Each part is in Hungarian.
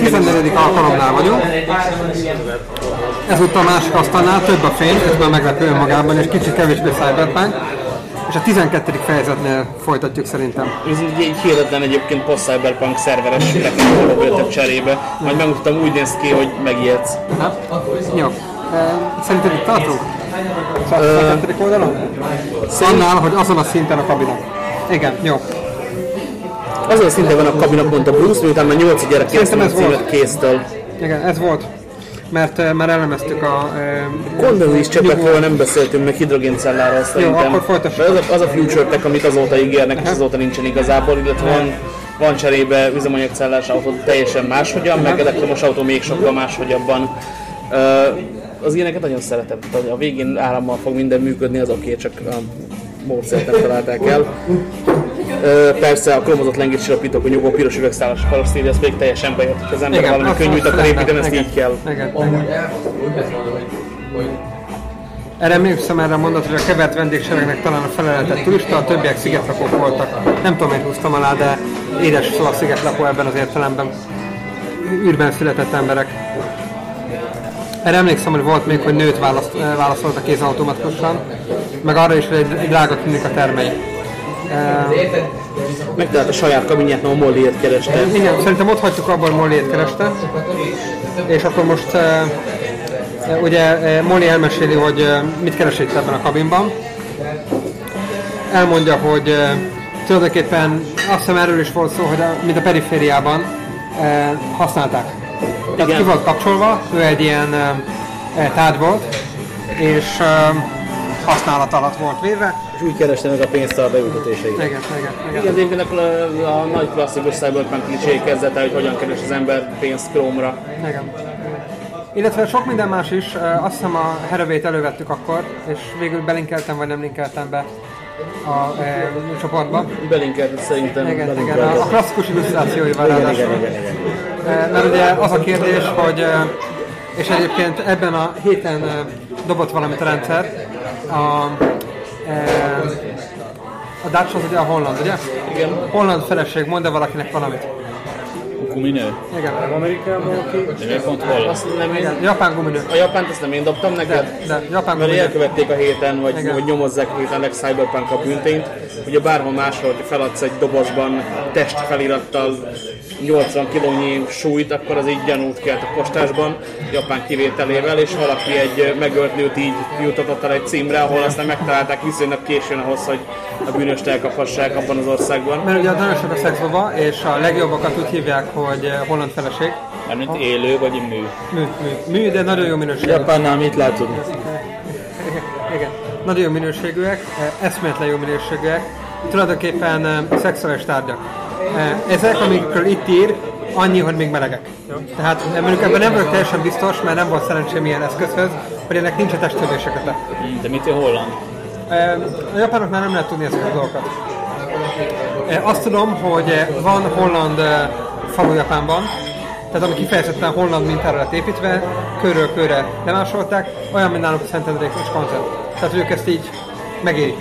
14. alkalomnál vagyunk. Ezúttal a másik asztalnál több a fény, ez már meglepő önmagában, és kicsit kevésbé cyberpunk. És a 12. fejezetnél folytatjuk szerintem. Ez egy, egy hihetetlen egyébként post-cyberpunk szerveres nekem több cserébe. Majd megmutatom, úgy néz ki, hogy megijedsz. Jó. E, Szerinted itt tartunk? A 12. oldalon? Annál, hogy azon a szinten a kabinet. Igen, jó. Azon a szinten van a kabinak, mondta Bruce, miután már 8 gyerek Szerintem a ez volt. kéztől. Igen, ez volt. Mert e, már elemeztük a... E, Kondenzis csöpekről nem beszéltünk meg hidrogéncelláról szerintem. akkor folytassuk. Az a, az a future tech, amit azóta ígérnek, és azóta nincsen igazából, illetve van, van cserébe üzemanyagcellás autó teljesen máshogyan, meg elektromos autó még sokkal máshogyabban. Uh, az ilyeneket nagyon szeretem. A végén árammal fog minden működni, az oké, csak a módszert nem találták el. Persze a kromozott lengés csillapítók, a nyugó piros üvegszálas karosszéri, ez még teljesen bejött, hogy az ember Igen, valami könnyűt akar építeni, ezt így kell. Igen, igen. Erre emlékszem erre a mondat, hogy a kevert vendégseregnek talán a feleletet turista, a többiek szigetlakók voltak. Nem tudom, én húztam alá, de édes szó a szigetlakó ebben az értelemben. űrben született emberek. Erre emlékszem, hogy volt még, hogy nőt választ, válaszolt a kézautomatikusan, meg arra is, hogy egy, egy drága klinika termei. Megtalált a saját kabinját, mert a Molliért kereste. igen, szerintem ott hagytuk abban, hogy Molliét kereste, és akkor most ugye Molly elmeséli, hogy mit keres itt ebben a kabinban. Elmondja, hogy tulajdonképpen azt hiszem erről is volt szó, hogy a, mint a perifériában eh, használták. Tehát ki volt kapcsolva, ő egy ilyen tárgy volt, és eh, használat alatt volt véve. És úgy kereste meg a pénzt a beültetéseire. Igen, igen, igen. Igen, de egyébként akkor a, a nagy klasszikus cyberpunk klicséi kezdete, hogy hogyan keres az ember pénzt Chrome-ra. Igen. Illetve sok minden más is, azt hiszem a Herevét elővettük akkor, és végül belinkeltem vagy nem linkeltem be a e, csoportba. Belinkelt szerintem. Igen, igen, a, a klasszikus illusztrációival ráadásul. Igen, igen, igen. Eh, Mert ugye az a kérdés, hogy és egyébként ebben a héten dobott valamit a rendszer, a, a Dutch az ugye a holland, ugye? Igen. Holland feleség, mond -e valakinek valamit? Guminő? Igen. Amerikában, aki... De miért pont hol? Azt nem én... Japán guminő. A Japánt azt nem én dobtam neked? De, de Japán Mert guminő. elkövették a héten, vagy Igen. hogy nyomozzák a héten a legcyberpunk a bűntényt. Ugye bárhol máshol, hogy feladsz egy dobozban testfelirattal 80 kilónyi súlyt, akkor az így gyanút kelt a postásban, Japán kivételével, és valaki egy megölt nőt így jutatott el egy címre, ahol aztán megtalálták viszonylag későn ahhoz, hogy a bűnöst elkaphassák abban az országban. Mert ugye nagyon sok a szexbaba, és a legjobbakat úgy hívják, hogy eh, holland feleség. Mármint élő vagy mű? Mű, mű, mű, de nagyon jó minőségű. Japánnál mit látod? Igen, nagyon jó minőségűek, eh, eszméletlen jó minőségűek, tulajdonképpen eh, szexuális tárgyak. Ezek, amikről itt ír, annyi, hogy még melegek. Tehát eh, mondjuk ebben nem vagyok teljesen biztos, mert nem volt szerencsém ilyen eszközhöz, hogy ennek nincs a testhődése köte. De mit a holland? A japánoknál nem lehet tudni ezeket a dolgokat. Azt tudom, hogy van holland falu Japánban, tehát ami kifejezetten holland mintára lett építve, körről körre lemásolták, olyan, mint nálunk a Szentendrék és koncert. Tehát, ők ezt így megérik.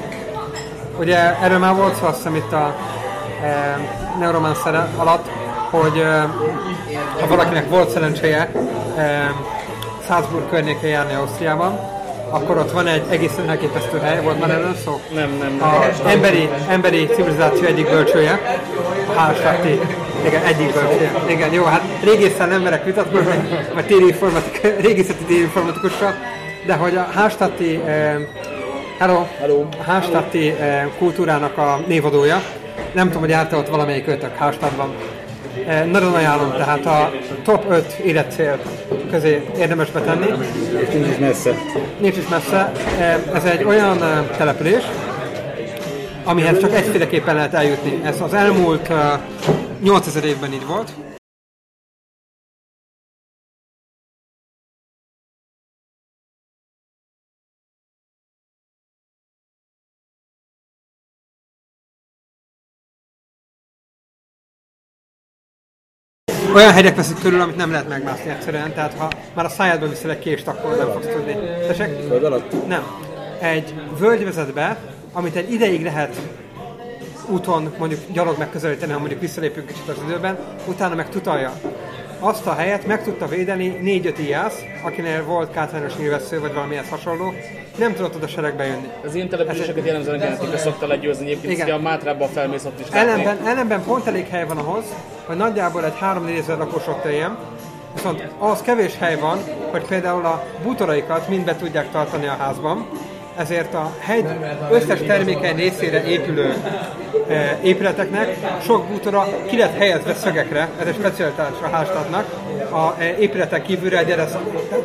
Ugye erről már volt szó azt hiszem itt a e, Neuromancer alatt, hogy e, ha valakinek volt szerencséje e, Salzburg környékén járni Ausztriában, akkor ott van egy egészen elképesztő hely, volt már erről szó? Nem, nem, nem. A emberi, emberi civilizáció egyik bölcsője, a. Igen, egyik bölcsője. Igen, jó, hát régészen nem merek vitatkozni, vagy téri informatik, régészeti téri informatikussal, de hogy a Hallstatti, eh, hello, Hello. a Hallstatti eh, kultúrának a névadója, nem tudom, hogy járta ott valamelyik ötök Hallstattban. Eh, nagyon ajánlom, tehát a top 5 életcél közé érdemes betenni. És nincs is messze. Nincs is messze. Eh, Ez egy olyan eh, település, amihez csak egyféleképpen lehet eljutni. Ez az elmúlt eh, 8000 évben így volt. Olyan hegyek veszik körül, amit nem lehet megmászni egyszerűen, tehát ha már a szájádba viszel egy kést, akkor nem fogsz tudni. Tessék? Föld alatt? Nem. Egy völgy vezet be, amit egy ideig lehet úton mondjuk gyalog megközelíteni, ha mondjuk visszalépünk kicsit az időben, utána meg tutalja. azt a helyet meg tudta védeni 4-5 ijász, akinél volt kátrányos nyilvessző, vagy valami ehhez hasonló, nem tudott oda seregbe jönni. Az ilyen településeket jellemzően genetika szokta legyőzni, egyébként Igen. a Mátrában felmész ott is látni. Ellenben, ellenben pont elég hely van ahhoz, hogy nagyjából egy 3-4 ezer lakos ott éljen, viszont ahhoz kevés hely van, hogy például a bútoraikat mind be tudják tartani a házban, ezért a hegy összes termékeny részére épülő e, épületeknek sok bútora ki lett helyezve szögekre, ez egy specialitás a háztatnak, a e, épületen kívülre egy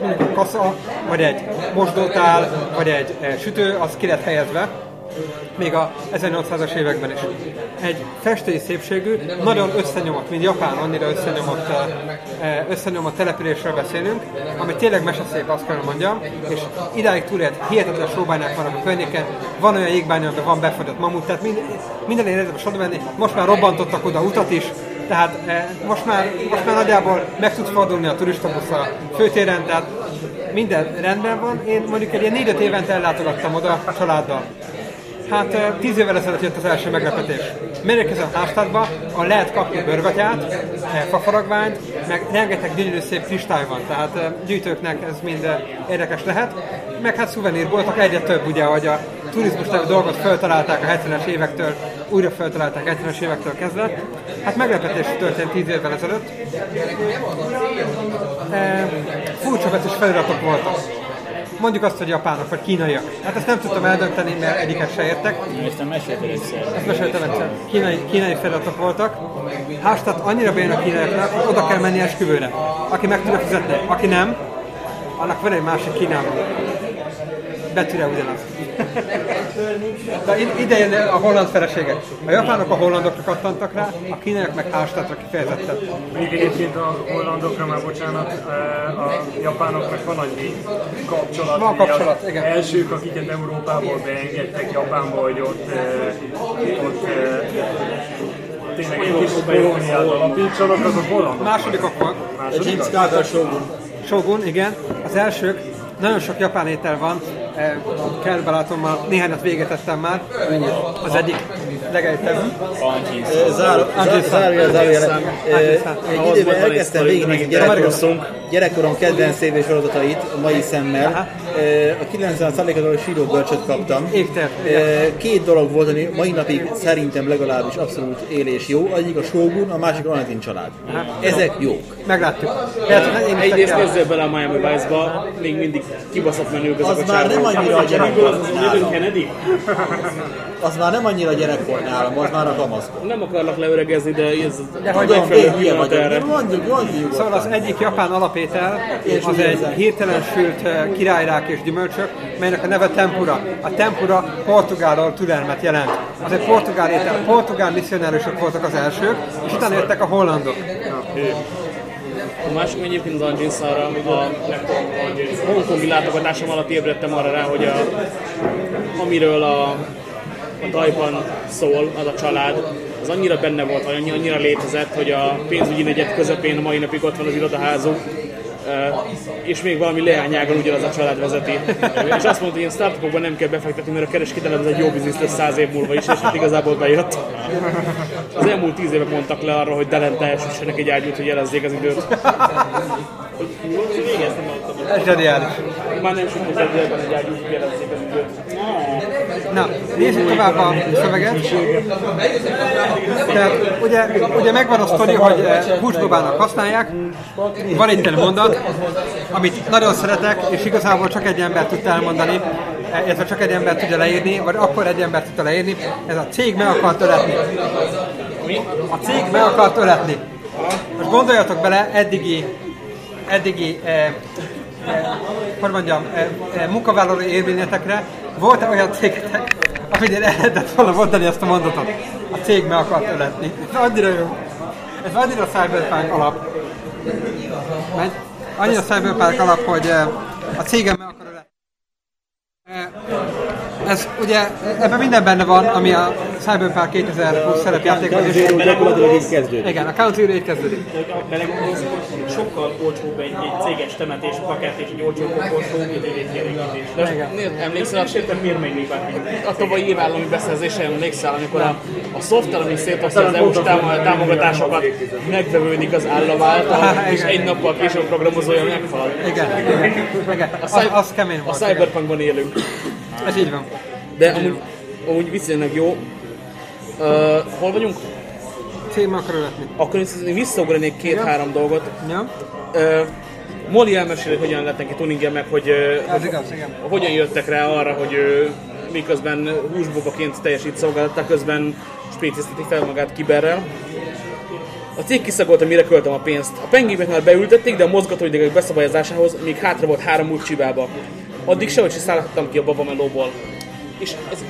mondjuk egy kasza, vagy egy mosdótál, vagy egy e, sütő, az ki lett helyezve, még a 1800-as években is. Egy festői szépségű, nagyon összenyomott, mint Japán, annyira összenyomott, eh, összenyomott településről beszélünk, ami tényleg meseszép, azt kell mondjam, és idáig túlélt, hihetetlen sóbányák vannak a környéken, van olyan jégbánya, amiben van befagyott mamut, tehát mind, minden érdemes oda menni, most már robbantottak oda utat is, tehát eh, most, már, most már nagyjából meg tudsz fordulni a turistabusz a főtéren, tehát minden rendben van. Én mondjuk egy ilyen 4-5 évente ellátogattam oda a családdal. Hát eh, tíz évvel ezelőtt jött az első meglepetés. Megérkezem Háztádba, ahol lehet kapni bőrgatyát, eh, fafaragványt, meg rengeteg gyönyörű szép kristály van, tehát eh, gyűjtőknek ez mind érdekes lehet. Meg hát szuvenírboltok egyre több, ugye, hogy a turizmus nevű dolgot feltalálták a 70-es évektől, újra feltalálták 70-es évektől kezdve. Hát meglepetés történt 10 évvel ezelőtt. Eh, furcsa betűs feliratok voltak. Mondjuk azt, hogy japánok vagy kínaiak. Hát ezt nem tudtam eldönteni, mert egyiket se értek. Ezt nem mesélted egyszer. Ezt meséltem egyszer. Kínai, kínai feliratok voltak. Hástat annyira bejön a kínaiaknak, hogy oda kell menni esküvőre. Aki meg tudja fizetni. Aki nem, annak van egy másik Kínában. Betűre ugyanaz. De i- ide jön a holland feleségek. A japánok a hollandokra kattantak rá, a kínaiak meg Hástatra kifejezetten. Mondjuk egyébként a hollandokra már bocsánat, eh, a japánoknak van annyi kapcsolat. Van kapcsolat, az igen. Elsők, akiket Európából beengedtek Japánba, hogy ott, eh, ott eh, tényleg egy kis kolóniát alapítsanak, azok hollandok. Másodikok volt. James Carter Shogun. Shogun, igen. Az elsők, nagyon sok japán étel van, eh, kell belátom már, néhányat véget tettem már. Az egyik legelőbb. Pankins. Zár- zár- Zárja, zárja. Egy időben elkezdtem végignézni hogy gyerekkorom, kedvenc tévé sorozatait a mai szemmel. Ö, A 90%-ról síró bölcsöt kaptam. Ö, Két dolog volt, ami mai napig szerintem legalábbis abszolút élés jó. Egyik a Shogun, a másik a család. Ezek jók. Hogy én is Egyrészt nézzél bele a Miami Vice-ba, még mindig kibaszott menők ezek Az a már nem annyira a gyerekkor Az már nem annyira gyerekkor nálam, az már a kamaszkor. Nem akarlak leöregezni, de ez De megfelelő én vagyok. Mondjuk, mondjuk. Szóval az egyik japán alapétel, És az egy hirtelen sült eh, királyrák és gyümölcsök, melynek a neve tempura. A tempura portugálról türelmet jelent. Az egy portugál étel. Portugál misszionárusok voltak az elsők, és utána jöttek a hollandok. A másik egyébként az Anjin Szarra, a hongkongi látogatásom alatt ébredtem arra rá, hogy a, amiről a, a Tajban szól, az a család, az annyira benne volt, annyi, annyira létezett, hogy a pénzügyi negyed közepén a mai napig ott van az irodaházuk, eh, és még valami leányágon ugyanaz a család vezeti. És azt mondta, hogy ilyen startupokban nem kell befektetni, mert a kereskedelem ez egy jó biznisz lesz száz év múlva is, és hát igazából bejött. Az elmúlt tíz évek mondtak le arra, hogy Delente elsüssenek egy ágyút, hogy jelezzék az időt. Végeztem a Ez zseniális. Már nem sok az időben egy ágyút, hogy jelezzék az időt. Na, nézzük tovább a szöveget. Tehát ugye, ugye megvan a sztori, hogy eh, húsbabának használják. Van itt egy mondat, amit nagyon szeretek, és igazából csak egy ember tudta elmondani, eh, illetve csak egy ember tudja leírni, vagy akkor egy ember tudta leírni. Ez a cég meg akart öletni. A cég meg akart öletni. Most gondoljatok bele eddigi, eddigi eh, eh, hogy mondjam, eh, eh, munkavállalói érvényetekre, volt olyan cégetek, aminél el lehetett volna mondani ezt a mondatot. A cég meg akart öletni. Ez annyira jó. Ez annyira cyberpunk alap. Annyira cyberpunk alap, hogy eh, a cégem meg akar öletni. Ez ugye ebben minden benne van, ami a Cyberpunk 2020 szerepjátékban is. Gyakorlatilag így kezdődik. Igen, a Count Zero így kezdődik. Belegondolsz, sokkal olcsóbb egy, egy céges temetés pakett és egy olcsóbb olcsó idővétkielégítés. De Igen. Nézd, Emlékszel, értem, miért megy a tavalyi évállami beszerzése emlékszel, amikor a, a szoftver, ami szétosztja az EU-s támo- támogatásokat, megvevődik az állam által, és egy nappal később programozója meghalad. Igen, igen, igen. A, Az, az kemény a volt. igen. Cyberpunkban élünk. Ez így van. De amúgy, amúgy viszonylag jó. Uh, hol vagyunk? Cím akar ületni. Akkor én visszaugranék két-három dolgot. Ja? Uh, Molly elmeséli, hogyan lett neki tuningen, meg hogy, uh, Ez igaz, igen. hogyan jöttek rá arra, hogy ő miközben húsbobaként teljesít szolgálattá, közben spécizteti fel magát kiberrel. A cég kiszagolta, mire költöm a pénzt. A pengémet már beültették, de a mozgatóidegek beszabályozásához még hátra volt három út csibába. Addig sehogy se szállhattam ki a babamelóból. És ez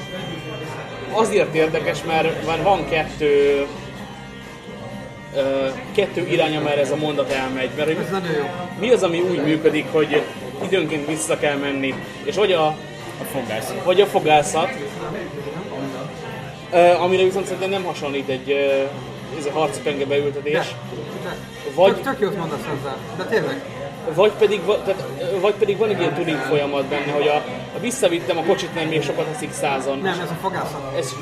azért érdekes, mert már van kettő kettő irány, amerre ez a mondat elmegy. Mert hogy Ez nagyon jó. mi az, ami úgy működik, hogy időnként vissza kell menni, és vagy a, A fogász. vagy a fogászat, amire viszont szerintem nem hasonlít egy, ez a harci penge beültetés, vagy, Tök, tök jót mondasz ezzel, de tényleg. Vagy, pedig, tehát, vagy pedig van egy ilyen tuning folyamat benne, hogy a, a visszavittem a kocsit, mert még sokat haszik százon. Nem, ez a fogászat. Ez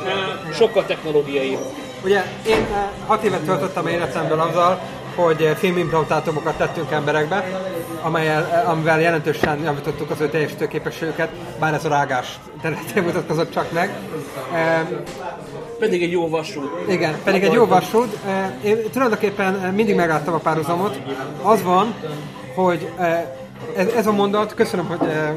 sokkal technológiai. Ugye én hat évet töltöttem életemből azzal, hogy filmimplantátumokat tettünk emberekbe, amelyel, amivel jelentősen javítottuk az ő teljesítő képességüket, bár ez a rágás területén mutatkozott csak meg. Pedig egy jó vasút. Igen, pedig egy jó vasút. Én tulajdonképpen mindig megálltam a párhuzamot. Az van, hogy eh, ez, ez a mondat, köszönöm, hogy eh,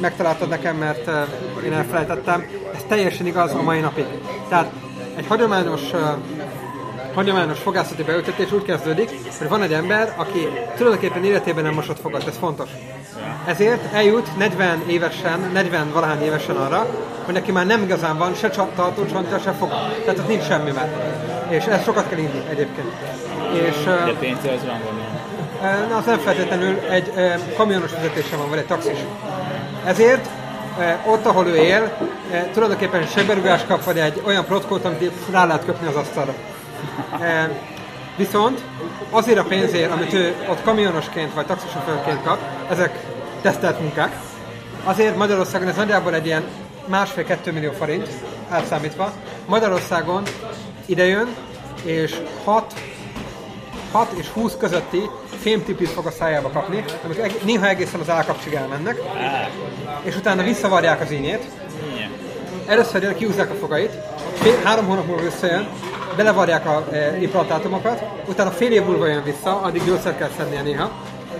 megtaláltad nekem, mert eh, én elfelejtettem, ez teljesen igaz a mai napig. Tehát egy hagyományos hagyományos fogászati beültetés úgy kezdődik, hogy van egy ember, aki tulajdonképpen életében nem mosott fogat, ez fontos. Ezért eljut 40 évesen, 40 valahány évesen arra, hogy neki már nem igazán van se csa- tartócsontja, se foga. Tehát ott nincs semmi már. És ez sokat kell inni egyébként. És De pénzre az van. Na, az nem feltétlenül egy kamionos vezetése van, vagy egy taxis. Ezért ott, ahol ő él, tulajdonképpen segberúgást kap, vagy egy olyan protkót, amit rá lehet köpni az asztalra. Viszont azért a pénzért, amit ő ott kamionosként vagy taxisofőrként kap, ezek tesztelt munkák, azért Magyarországon ez nagyjából egy ilyen másfél-kettő millió forint átszámítva. Magyarországon idejön, és 6 6 és 20 közötti fémtipit fog a szájába kapni, amik eg- néha egészen az állkapcsig elmennek, és utána visszavarják az ínyét. Először kiúzzák a fogait, fél, három hónap múlva visszajön, belevarják a e, implantátumokat, utána fél év múlva jön vissza, addig gyógyszert kell szednie néha,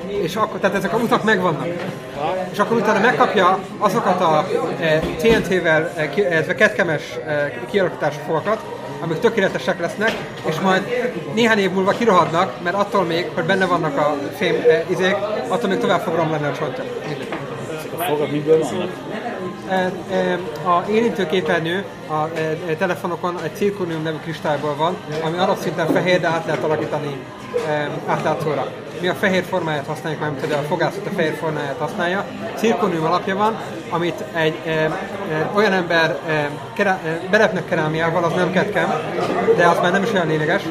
és akkor, tehát ezek a utak megvannak. És akkor utána megkapja azokat a e, TNT-vel, e, ketkemes e, kialakítású fogakat, amik tökéletesek lesznek, és majd néhány év múlva kirohadnak, mert attól még, hogy benne vannak a fém e, izék, attól még tovább fog romlani a csontja. A fogak miből vannak? E, e, A érintőképernyő a e, e, telefonokon egy cirkonium nevű kristályból van, ami alapszinten fehér, de át lehet alakítani átlátszóra. Mi a fehér formáját használjuk, mert hogy a fogászat a fehér formáját használja. Cirkonium alapja van, amit egy e, e, olyan ember e, kerá, e, belepnek kerámiával, az nem ketkem, de az már nem is olyan lényeges,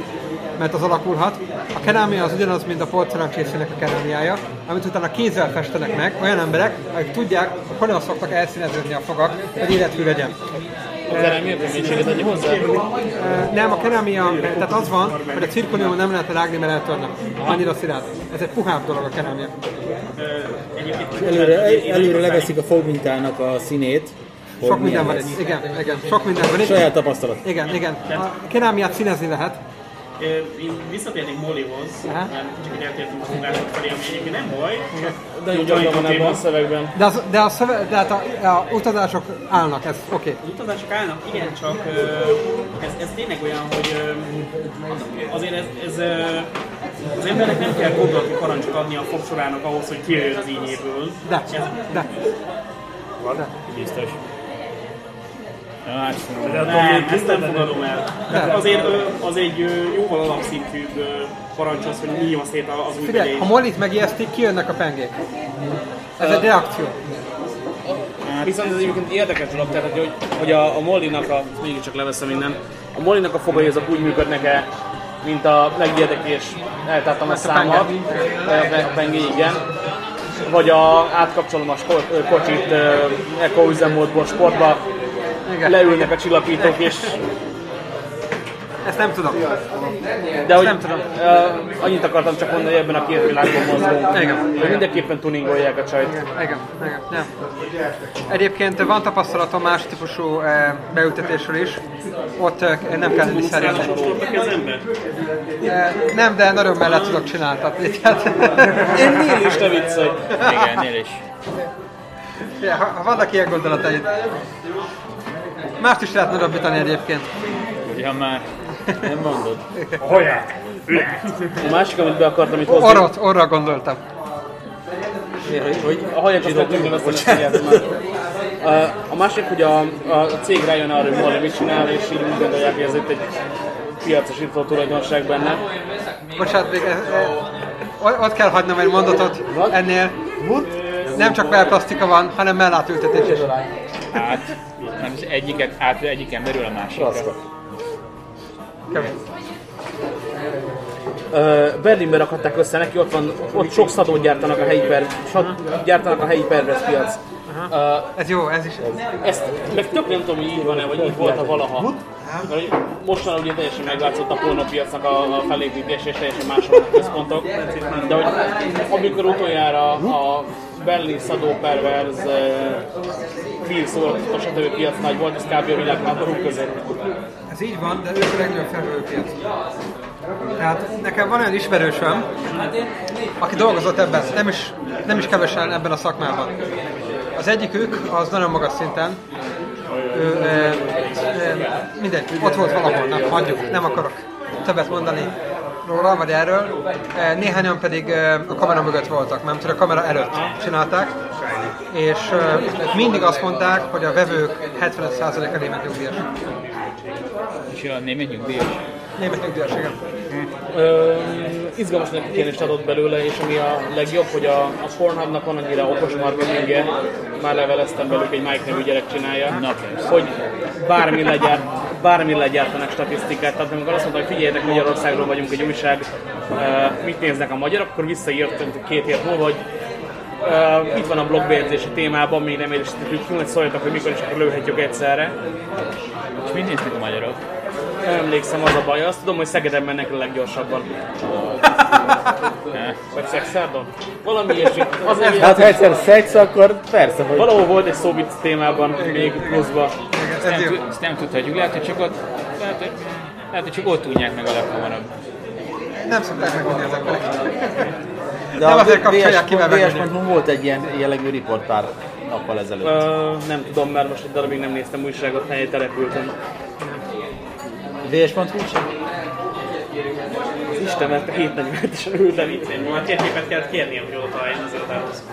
mert az alakulhat. A kerámia az ugyanaz, mint a porceláncsészének a kerámiája, amit utána kézzel festenek meg olyan emberek, akik tudják, hogy hogyan szoktak elszíneződni a fogak, hogy élethű legyen. A kerámia keménységet adja hozzá? Nem, a kerámia, tehát az van, hogy a cirkoniumon nem lehet rágni, mert eltörnek. Annyira szilárd. Ez egy puhább dolog a kerámia. Előre, előre leveszik a fogmintának a színét. Sok minden van itt. Igen, igen, sok minden van itt. Saját tapasztalat. Igen, igen. A kerámiát színezni lehet. Visszatérnék Mollyhoz, mert csak egy eltértünk a fogások felé, ami egyébként nem baj. De jó van ebben a szövegben. De, az, de, a, szöve, de hát a, a, utazások állnak, ez oké. Okay. Az utazások állnak, igen, csak ez, ez tényleg olyan, hogy azért ez, ez az embernek nem kell gondolati parancsot adni a fogsorának ahhoz, hogy kijöjjön az ínyéből. De, Ez, de. biztos. De attól Nem, még ezt nem fogadom el. Tehát azért az egy jóval alapszintűbb parancs az, hogy nyílja szét az új Figyelj, ha Mollit megijesztik, kijönnek a pengék. Ez egy reakció. Hát Viszont ez egyébként érdekes dolog, tehát hogy, hogy a, a Mollinak a, mégiscsak leveszem innen, a Mollinak a fogai azok úgy működnek-e, mint a legérdekes, eltártam a számot, a pengé, igen. Vagy a, átkapcsolom a sport, kocsit ö, Eco üzemmódból sportba, Igen. leülnek a csillapítók és Ezt nem tudom. De hogy nem tudom. Uh, annyit akartam csak mondani, hogy ebben a két világban mozgunk. Igen. Hogy mindenképpen tuningolják a csajt. Igen, igen, igen. Ja. Egyébként van tapasztalatom más típusú eh, beültetésről is. Ott eh, nem kell lenni szerint. A kezembe? Eh, nem, de nagyon mellett tudok csináltatni. Tehát, Ennél is ne viccelj. Igen, ennél is. ja, ha vannak ilyen gondolataid. Mást is lehet nagyobbítani egyébként. Ugye, ha már Nem mondod. A haját. A másik, amit be akartam itt hozni, Orrot, orra gondoltam. Hogy, hogy a hajat azt azt is figyeltem már. A- A másik, hogy a, a, a cég rájön arra, hogy Molly mit csinál, és így úgy gondolják, hogy ez itt egy piacosító tulajdonság benne. Bocsánat, még ez, o- ott kell hagynom egy mondatot ennél. Nem csak belplasztika van, hanem mellátültetés is. át, nem az egyiket át, egyiken belül a másikra. Kemény. Ö, Berlinbe rakhatták össze neki, ott van, ott sok szadót gyártanak a helyi per, sad- gyártanak a helyi pervers piac. Ö, Ez jó, ez is. Ezt meg tök nem tudom, hogy így van-e, vagy így volt-e valaha. Mostanában ugye teljesen megváltozott a pornópiacnak a, a felépítés és teljesen más a központok. De hogy amikor utoljára a Berlin Szadó Perverz Phil szórakoztató stb. piac nagy volt, ez kb. a világháború között. Ez így van, de ők a legnagyobb felvevőpiac. Tehát nekem van olyan ismerősöm, aki dolgozott ebben, nem is, nem is kevesen ebben a szakmában. Az egyikük az nagyon magas szinten, ő, e, e, mindegy, ott volt valahol, nem, hagyjuk, nem akarok többet mondani róla, vagy erről. E, néhányan pedig e, a kamera mögött voltak, nem tudom, a kamera előtt csinálták, és e, mindig azt mondták, hogy a vevők 75%-a német nyugdíjas. És a német nyugdíjas. Német nyugdíjas, igen. Ö, izgalmas kérdést adott belőle, és ami a legjobb, hogy a, a Pornhubnak van annyira okos marketingje, már leveleztem velük, egy Mike nevű gyerek csinálja, Na hogy bármi legyárt, bármi legyártanak statisztikát. Tehát amikor azt mondta, hogy figyeljetek, Magyarországról vagyunk egy újság, mit néznek a magyarok, akkor visszaírt két hét múlva, hogy Uh, itt van a blogbejegyzési témában, még nem érésítettük, hogy szóljatok, hogy mikor is akkor lőhetjük egyszerre. És mit néznek a magyarok? Nem emlékszem, az a baj. Azt tudom, hogy Szegeden mennek a leggyorsabban. Vagy Szexárdon? Valami ilyesmi. Az Hát ha egyszer szex, akkor persze, hogy valahol volt egy szóvic témában, még pluszba. Ezt nem, tud- ezt nem tudhatjuk, lehet, hogy csak ott, lehet, hogy, lehet, hogy csak ott tudják meg a leghamarabb. Nem szokták megmondni az emberek. de nem a azért kapcsolják ki, mert volt egy ilyen jellegű riport pár nappal ezelőtt. Ö, nem tudom, mert most egy darabig nem néztem újságot, helyet települtem. VS.hu sem? Az Isten, mert 747-esen ültem itt. Már térképet kellett kérnie, hogy oda találjon az irodához.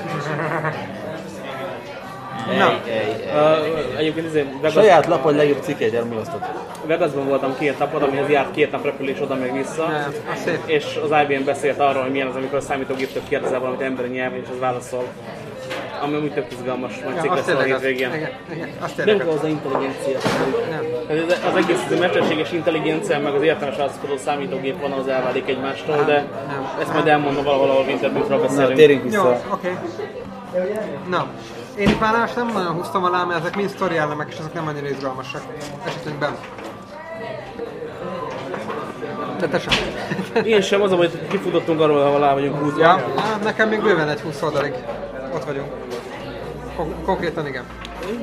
Na. Egyébként ezért Vegas, Saját lapod legjobb cikkeit elmulasztott. Vegasban voltam két napot, amihez járt két nap repülés oda meg vissza. Nem. És az IBM beszélt arról, hogy milyen az, amikor a számítógéptől kérdezel valamit emberi nyelven, és az válaszol. Ami úgy tök izgalmas, majd cikk lesz az a hétvégén. Nem tényleg az. intelligencia. Nem. Az egész az a mesterséges intelligencia, meg az értelmes válaszkodó számítógép van, az elválik egymástól, de nem. ezt majd elmondom valahol, ahol Na, beszélünk. térjünk Jó, vissza. oké. Na, én itt már nem nagyon húztam alá, mert ezek mind sztori elemek, és ezek nem annyira izgalmasak esetünkben. De te sem. Én sem, az hogy kifutottunk arról, ahol alá vagyunk húzva. Ja, á, nekem még bőven egy 20 oldalig. Ott vagyunk. Kon- konkrétan igen.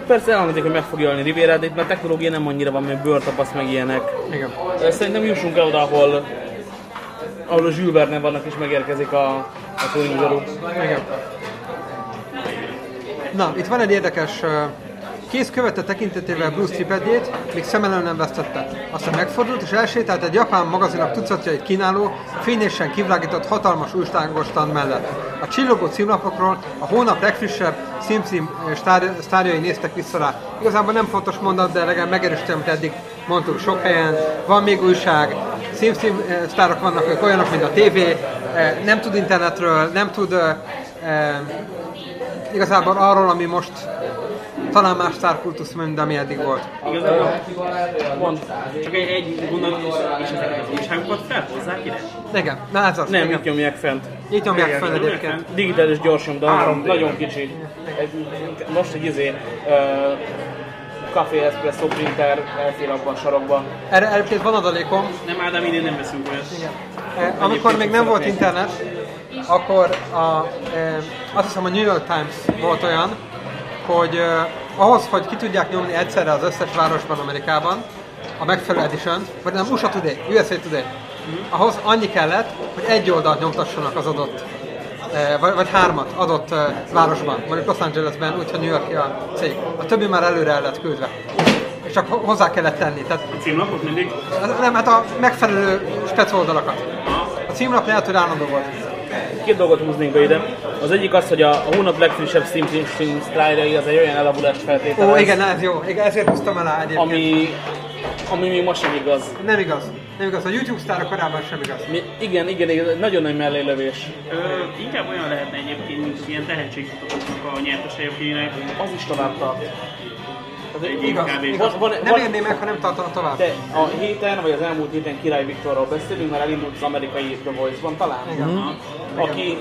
Persze elmondják, hogy meg fog jölni Riviera, de itt már technológia nem annyira van, mert bőrtapasz meg ilyenek. Igen. Szerintem jussunk el oda, ahol, ahol a Jules Verne vannak és megérkezik a, a Turing. Igen. Na, itt van egy érdekes kész követte tekintetével Bruce Tripadjét, míg szem elől nem vesztette. Aztán megfordult és elsétált egy japán magazinok tucatjait kínáló, fényesen kivilágított hatalmas újságos mellett. A csillogó címlapokról a hónap legfrissebb címcím sztár, sztárjai néztek vissza rá. Igazából nem fontos mondat, de legalább megerősítem, amit eddig mondtuk sok helyen. Van még újság, eh, sztárok vannak, olyanok, mint a TV, nem tud internetről, nem tud igazából arról, ami most talán más sztárkultusz, mint ami eddig volt. Igazából mond, csak egy, egy gondolat, és, ezeket az újságokat felhozzák ide? Igen, na ez az. Nem, igen. itt nyomják fent. Így nyomják Igen, nyomják egyébként. fent. Digitális gyorsnyom, de nagyon, 3D. nagyon kicsi. Most egy izé, Café Espresso printer elfér abban a sarokban. Erre egyébként van adalékom, Nem, Ádám, idén nem veszünk olyat. Eh, Amikor még nem volt internet, akkor a, azt hiszem a New York Times volt olyan, hogy ahhoz, hogy ki tudják nyomni egyszerre az összes városban Amerikában, a megfelelő edition vagy nem USA Today, USA Today, ahhoz annyi kellett, hogy egy oldalt nyomtassanak az adott, vagy, vagy hármat adott városban, mondjuk Los Angelesben, úgyhogy New York a cég. A többi már előre el lett küldve. És csak ho- hozzá kellett tenni. Tehát A címlapot mindig? nem, hát a megfelelő spec oldalakat. A címlap lehet, hogy állandó volt. Két dolgot húznénk be ide. Az egyik az, hogy a, a hónap legfrissebb Steam Steam sztrájrai az egy olyan elavulást feltételez, Ó, igen, ez jó. Igen, ezért húztam alá egyébként. ami, ami még most sem igaz. Nem igaz. Nem igaz. A YouTube sztárok korábban sem igaz. Mi, igen, igen, igen, nagyon nagy mellélövés. Ö, inkább olyan lehetne egyébként, mint az ilyen tehetségkutatóknak a nyertesei, akinek Az is tovább tart. Tehát egy Igaz. kb. igaz. Van- van- Nem van- érné meg, ha nem tartana tovább. De a héten, vagy az elmúlt héten Király Viktorról beszélünk, mert elindult az amerikai The Voice-ban talán. Igen. Aki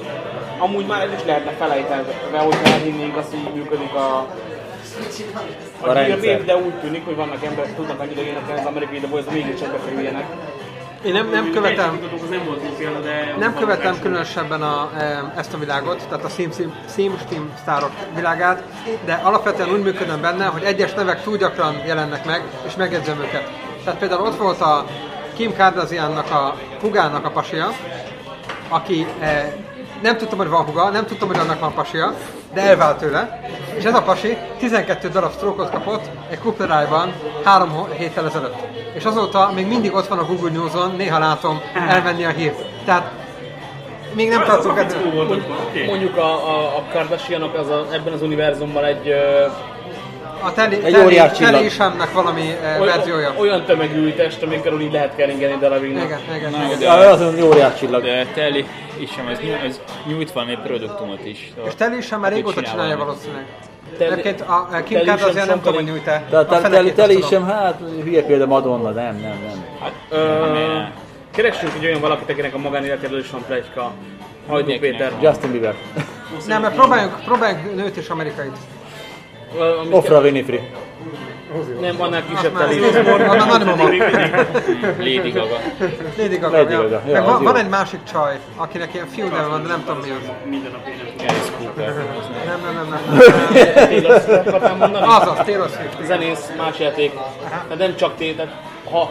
amúgy már el is lehetne felejtve, hogyha elhinnénk azt, hogy így működik a, a, A hírnév, de úgy tűnik, hogy vannak emberek, tudnak annyira énekelni az amerikai The Voice-ba, mégiscsak bekerüljenek. Én nem, nem követem, nem volt példa, de... nem követem különösebben a, eh, ezt a világot, tehát a Sim, Sim, Sim sztárok világát, de alapvetően úgy működöm benne, hogy egyes nevek túl gyakran jelennek meg, és megjegyzem őket. Tehát például ott volt a Kim Kardashiannak a hugának a pasia, aki eh, nem tudtam, hogy van huga, nem tudtam, hogy annak van pasia, de elvált tőle. És ez a pasi 12 darab stroke kapott egy kuplerájban három héttel ezelőtt. És azóta még mindig ott van a Google News-on, néha látom elvenni a hírt. Tehát még nem tartunk ettől. Mondjuk a, a, a Kardashianok az a, ebben az univerzumban egy ö, A teli, Egy teli, óriás csillag. teli Isamnak valami eh, verziója. olyan, olyan tömegű test, amikkel úgy lehet keringeni darabignak. Igen, igen. Na, igen. de, az egy óriás csillag. de Teli sem, ez, nyújt- ez nyújt valami produktumot is. És Teli Isam már Akit régóta csinál csinálja valószínűleg. Egyébként a Kim Kardashian nem tudom, hogy nyújt-e. Teli, sem, hát hülye példa Madonna, nem, nem, nem. Ö, Keressünk egy olyan valakit, akinek a magánéletéről is van plegyka. Hajdú Péter. Justin Bieber. Nem, mert próbáljunk, próbáljunk nőt és amerikait. Oprah Winfrey. Nem, annál kisebb a Lady Gaga. Lady Gaga. Lady. Gaga, ja, az van, van egy másik csaj, akinek ilyen fiú neve van, de nem tudom mi az. Minden nap én nem. Nem, nem, nem, nem. Taylor Swift akartam mondani? Az az, Taylor Swift. Zenész, más játék. Tehát nem csak té, tehát ha,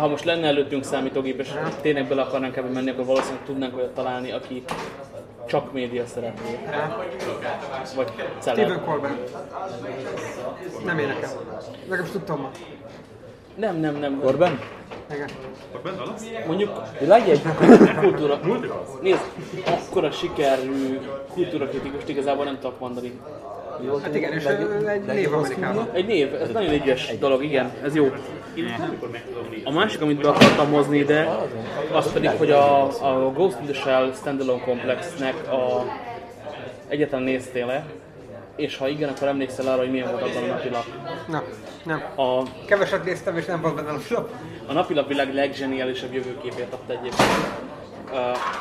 ha most lenne előttünk számítógép, és tényleg bele akarnánk ebbe menni, akkor valószínűleg tudnánk olyat találni, aki csak média szereplő. Vagy celeb. Stephen Colbert. Nem énekel. Legalábbis tudtam ma. Nem, nem, nem. Korben? Igen. Mondjuk Világjegy? kultúra. Nézd, akkora sikerű kultúrakritikus igazából nem tudok mondani. Hát igen, és ő egy név Amerikában. Egy név, ez nagyon egyes dolog, igen, ez jó. A másik, amit be akartam hozni ide, az pedig, hogy a, a Ghost in the Shell Standalone Complexnek a egyetlen néztél-e, és ha igen, akkor emlékszel arra, hogy milyen volt abban a napilap. Na, nem. A, Keveset néztem, és nem volt benne a flop. a napilap világ leggeniálisabb jövőképét adta egyébként. Uh,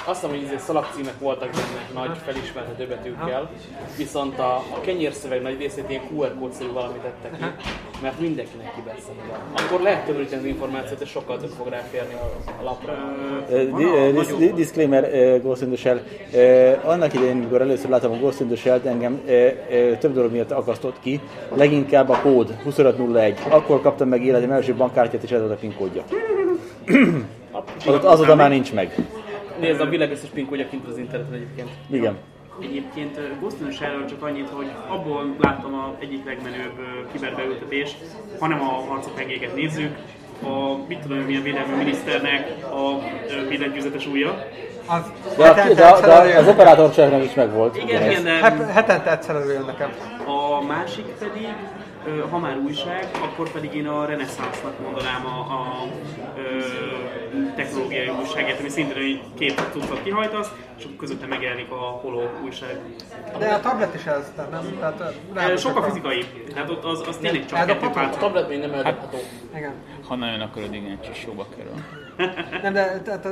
azt hiszem, hogy ezért szalagcímek voltak benne nagy felismerhető betűkkel, viszont a, a kenyérszöveg nagy részét ilyen QR kódszerű valamit tettek ki, mert mindenkinek kibeszél. Akkor lehet tömöríteni az információt, és sokkal több fog ráférni a, lapra. Di- dis- di- disclaimer, Ghost in the Shell. Annak idején, mikor először láttam a Ghost in the Shell-t, engem több dolog miatt akasztott ki, leginkább a kód 2501. Akkor kaptam meg életem első bankkártyát, és ez volt a PIN kódja. Az, azóta már nincs meg. Nézd, a világ összes pinkódja kint az interneten egyébként. Igen. Egyébként Ghost csak annyit, hogy abból láttam a egyik legmenőbb kiberbeültetést, hanem a harcok nézzük, a mit tudom én, milyen védelmi miniszternek a billentyűzetes ujja. Az De, a, de, a, egyszer de az előjön. operátorságnak is megvolt. Igen, igen, de Hep- Hetente egyszer nekem. a másik pedig, ha már újság, akkor pedig én a reneszánsznak mondanám a, a ö, technológiai újságért, ami szintén egy két tucat kihajtasz, és akkor közötte megjelenik a Holo újság. De a tablet is ez, tehát nem, tehát Eh, Sokkal fizikai, tehát ott az, az tényleg csak Eldobható? kettő pálca. tablet még nem eldobható. Igen. Ha nagyon akarod, igen, csak jóba kerül. Nem, de tehát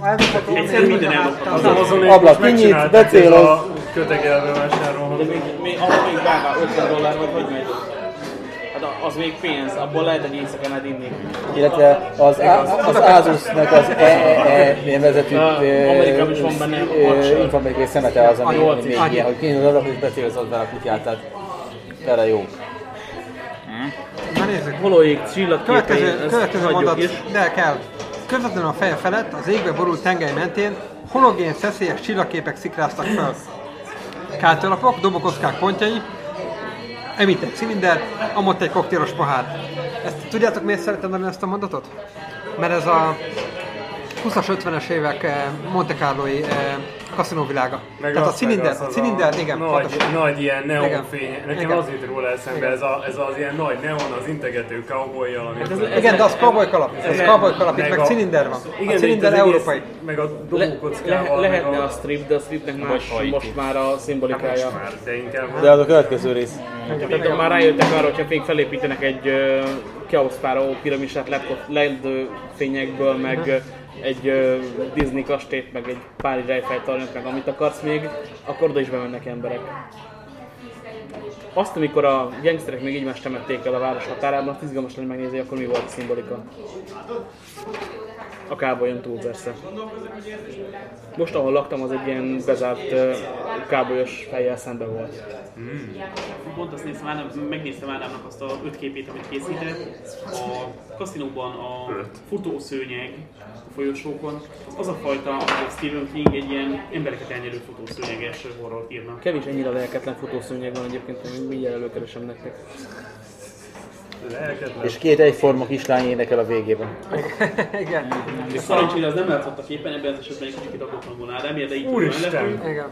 ha elmondható, Egyszerűen minden eldobható. Az Amazon Ablak kinyit, becéloz. a kötegelbe vásárolható. De még, még, még drága, 50 dollár vagy hogy megy? Hát az még pénz, abból lehet egy éjszakánát inni. Illetve az, az Asusnak az EEE nevezetű Ah, ö, Amerikában is van benne informatikai szemete az, ami még ilyen, hogy az ablakot és becélzod vele a kutyát, tehát erre jó. Na nézzük. Holoék, csillagképei, Következő, mondat, is. de kell. Közvetlenül a feje felett, az égbe borult tengely mentén hologén szeszélyes csillagképek szikráztak fel. Kártyalapok, dobokockák pontjai, emittek cilinder, amott egy koktélos pohár. Ezt tudjátok miért szeretem nagyon ezt a mondatot? Mert ez a 20-as, 50-es évek eh, Monte Carloi eh, kaszinóvilága. Meg Tehát a az- cilinder, meg az a cilinder, igen, nagy, pontosan. nagy ilyen Igen. neonfény. Nekem Igen. az jut róla eszembe, ez, a, ez az ilyen nagy neon, az integető cowboyjal, amit... ez- Igen, de az cowboy kalap, ez Meg- cowboy kalap, itt meg a- cilinder van. Igen, a cilinder európai. Meg a dobókockával. le, meg lehetne a strip, de a stripnek más most már a Hát most szimbolikája. már, de inkább... De az a következő rész. Már rájöttek arra, hogyha még felépítenek egy Keoszpáró piramisát LED- fényekből, meg egy uh, Disney kastélyt, meg egy Párizs Eiffel tornyot, meg amit akarsz még, akkor oda is bemennek emberek. Azt, amikor a gangsterek még egymást temették el a város határában, azt izgalmas lenne megnézni, akkor mi volt a szimbolika. A kábolyon túl persze. Most, ahol laktam, az egy ilyen bezárt uh, kábolyos fejjel szembe volt. Pont azt néztem, Ádám, megnéztem Ádámnak azt a öt képét, amit készített. A kaszinóban a futószőnyeg a folyosókon, az, az a fajta, ahol Stephen King egy ilyen embereket elnyelő futószőnyeges horrort írna. Kevés ennyire lelketlen futószőnyeg van egyébként, hogy mindjárt előkeresem nektek. Lelketlen. És két egyforma kislány énekel a végében. Igen, Szerencsére az nem látszott a képen, ebben az esetben egy kicsit kidobottam volna Ádám, de így Úristen! igen.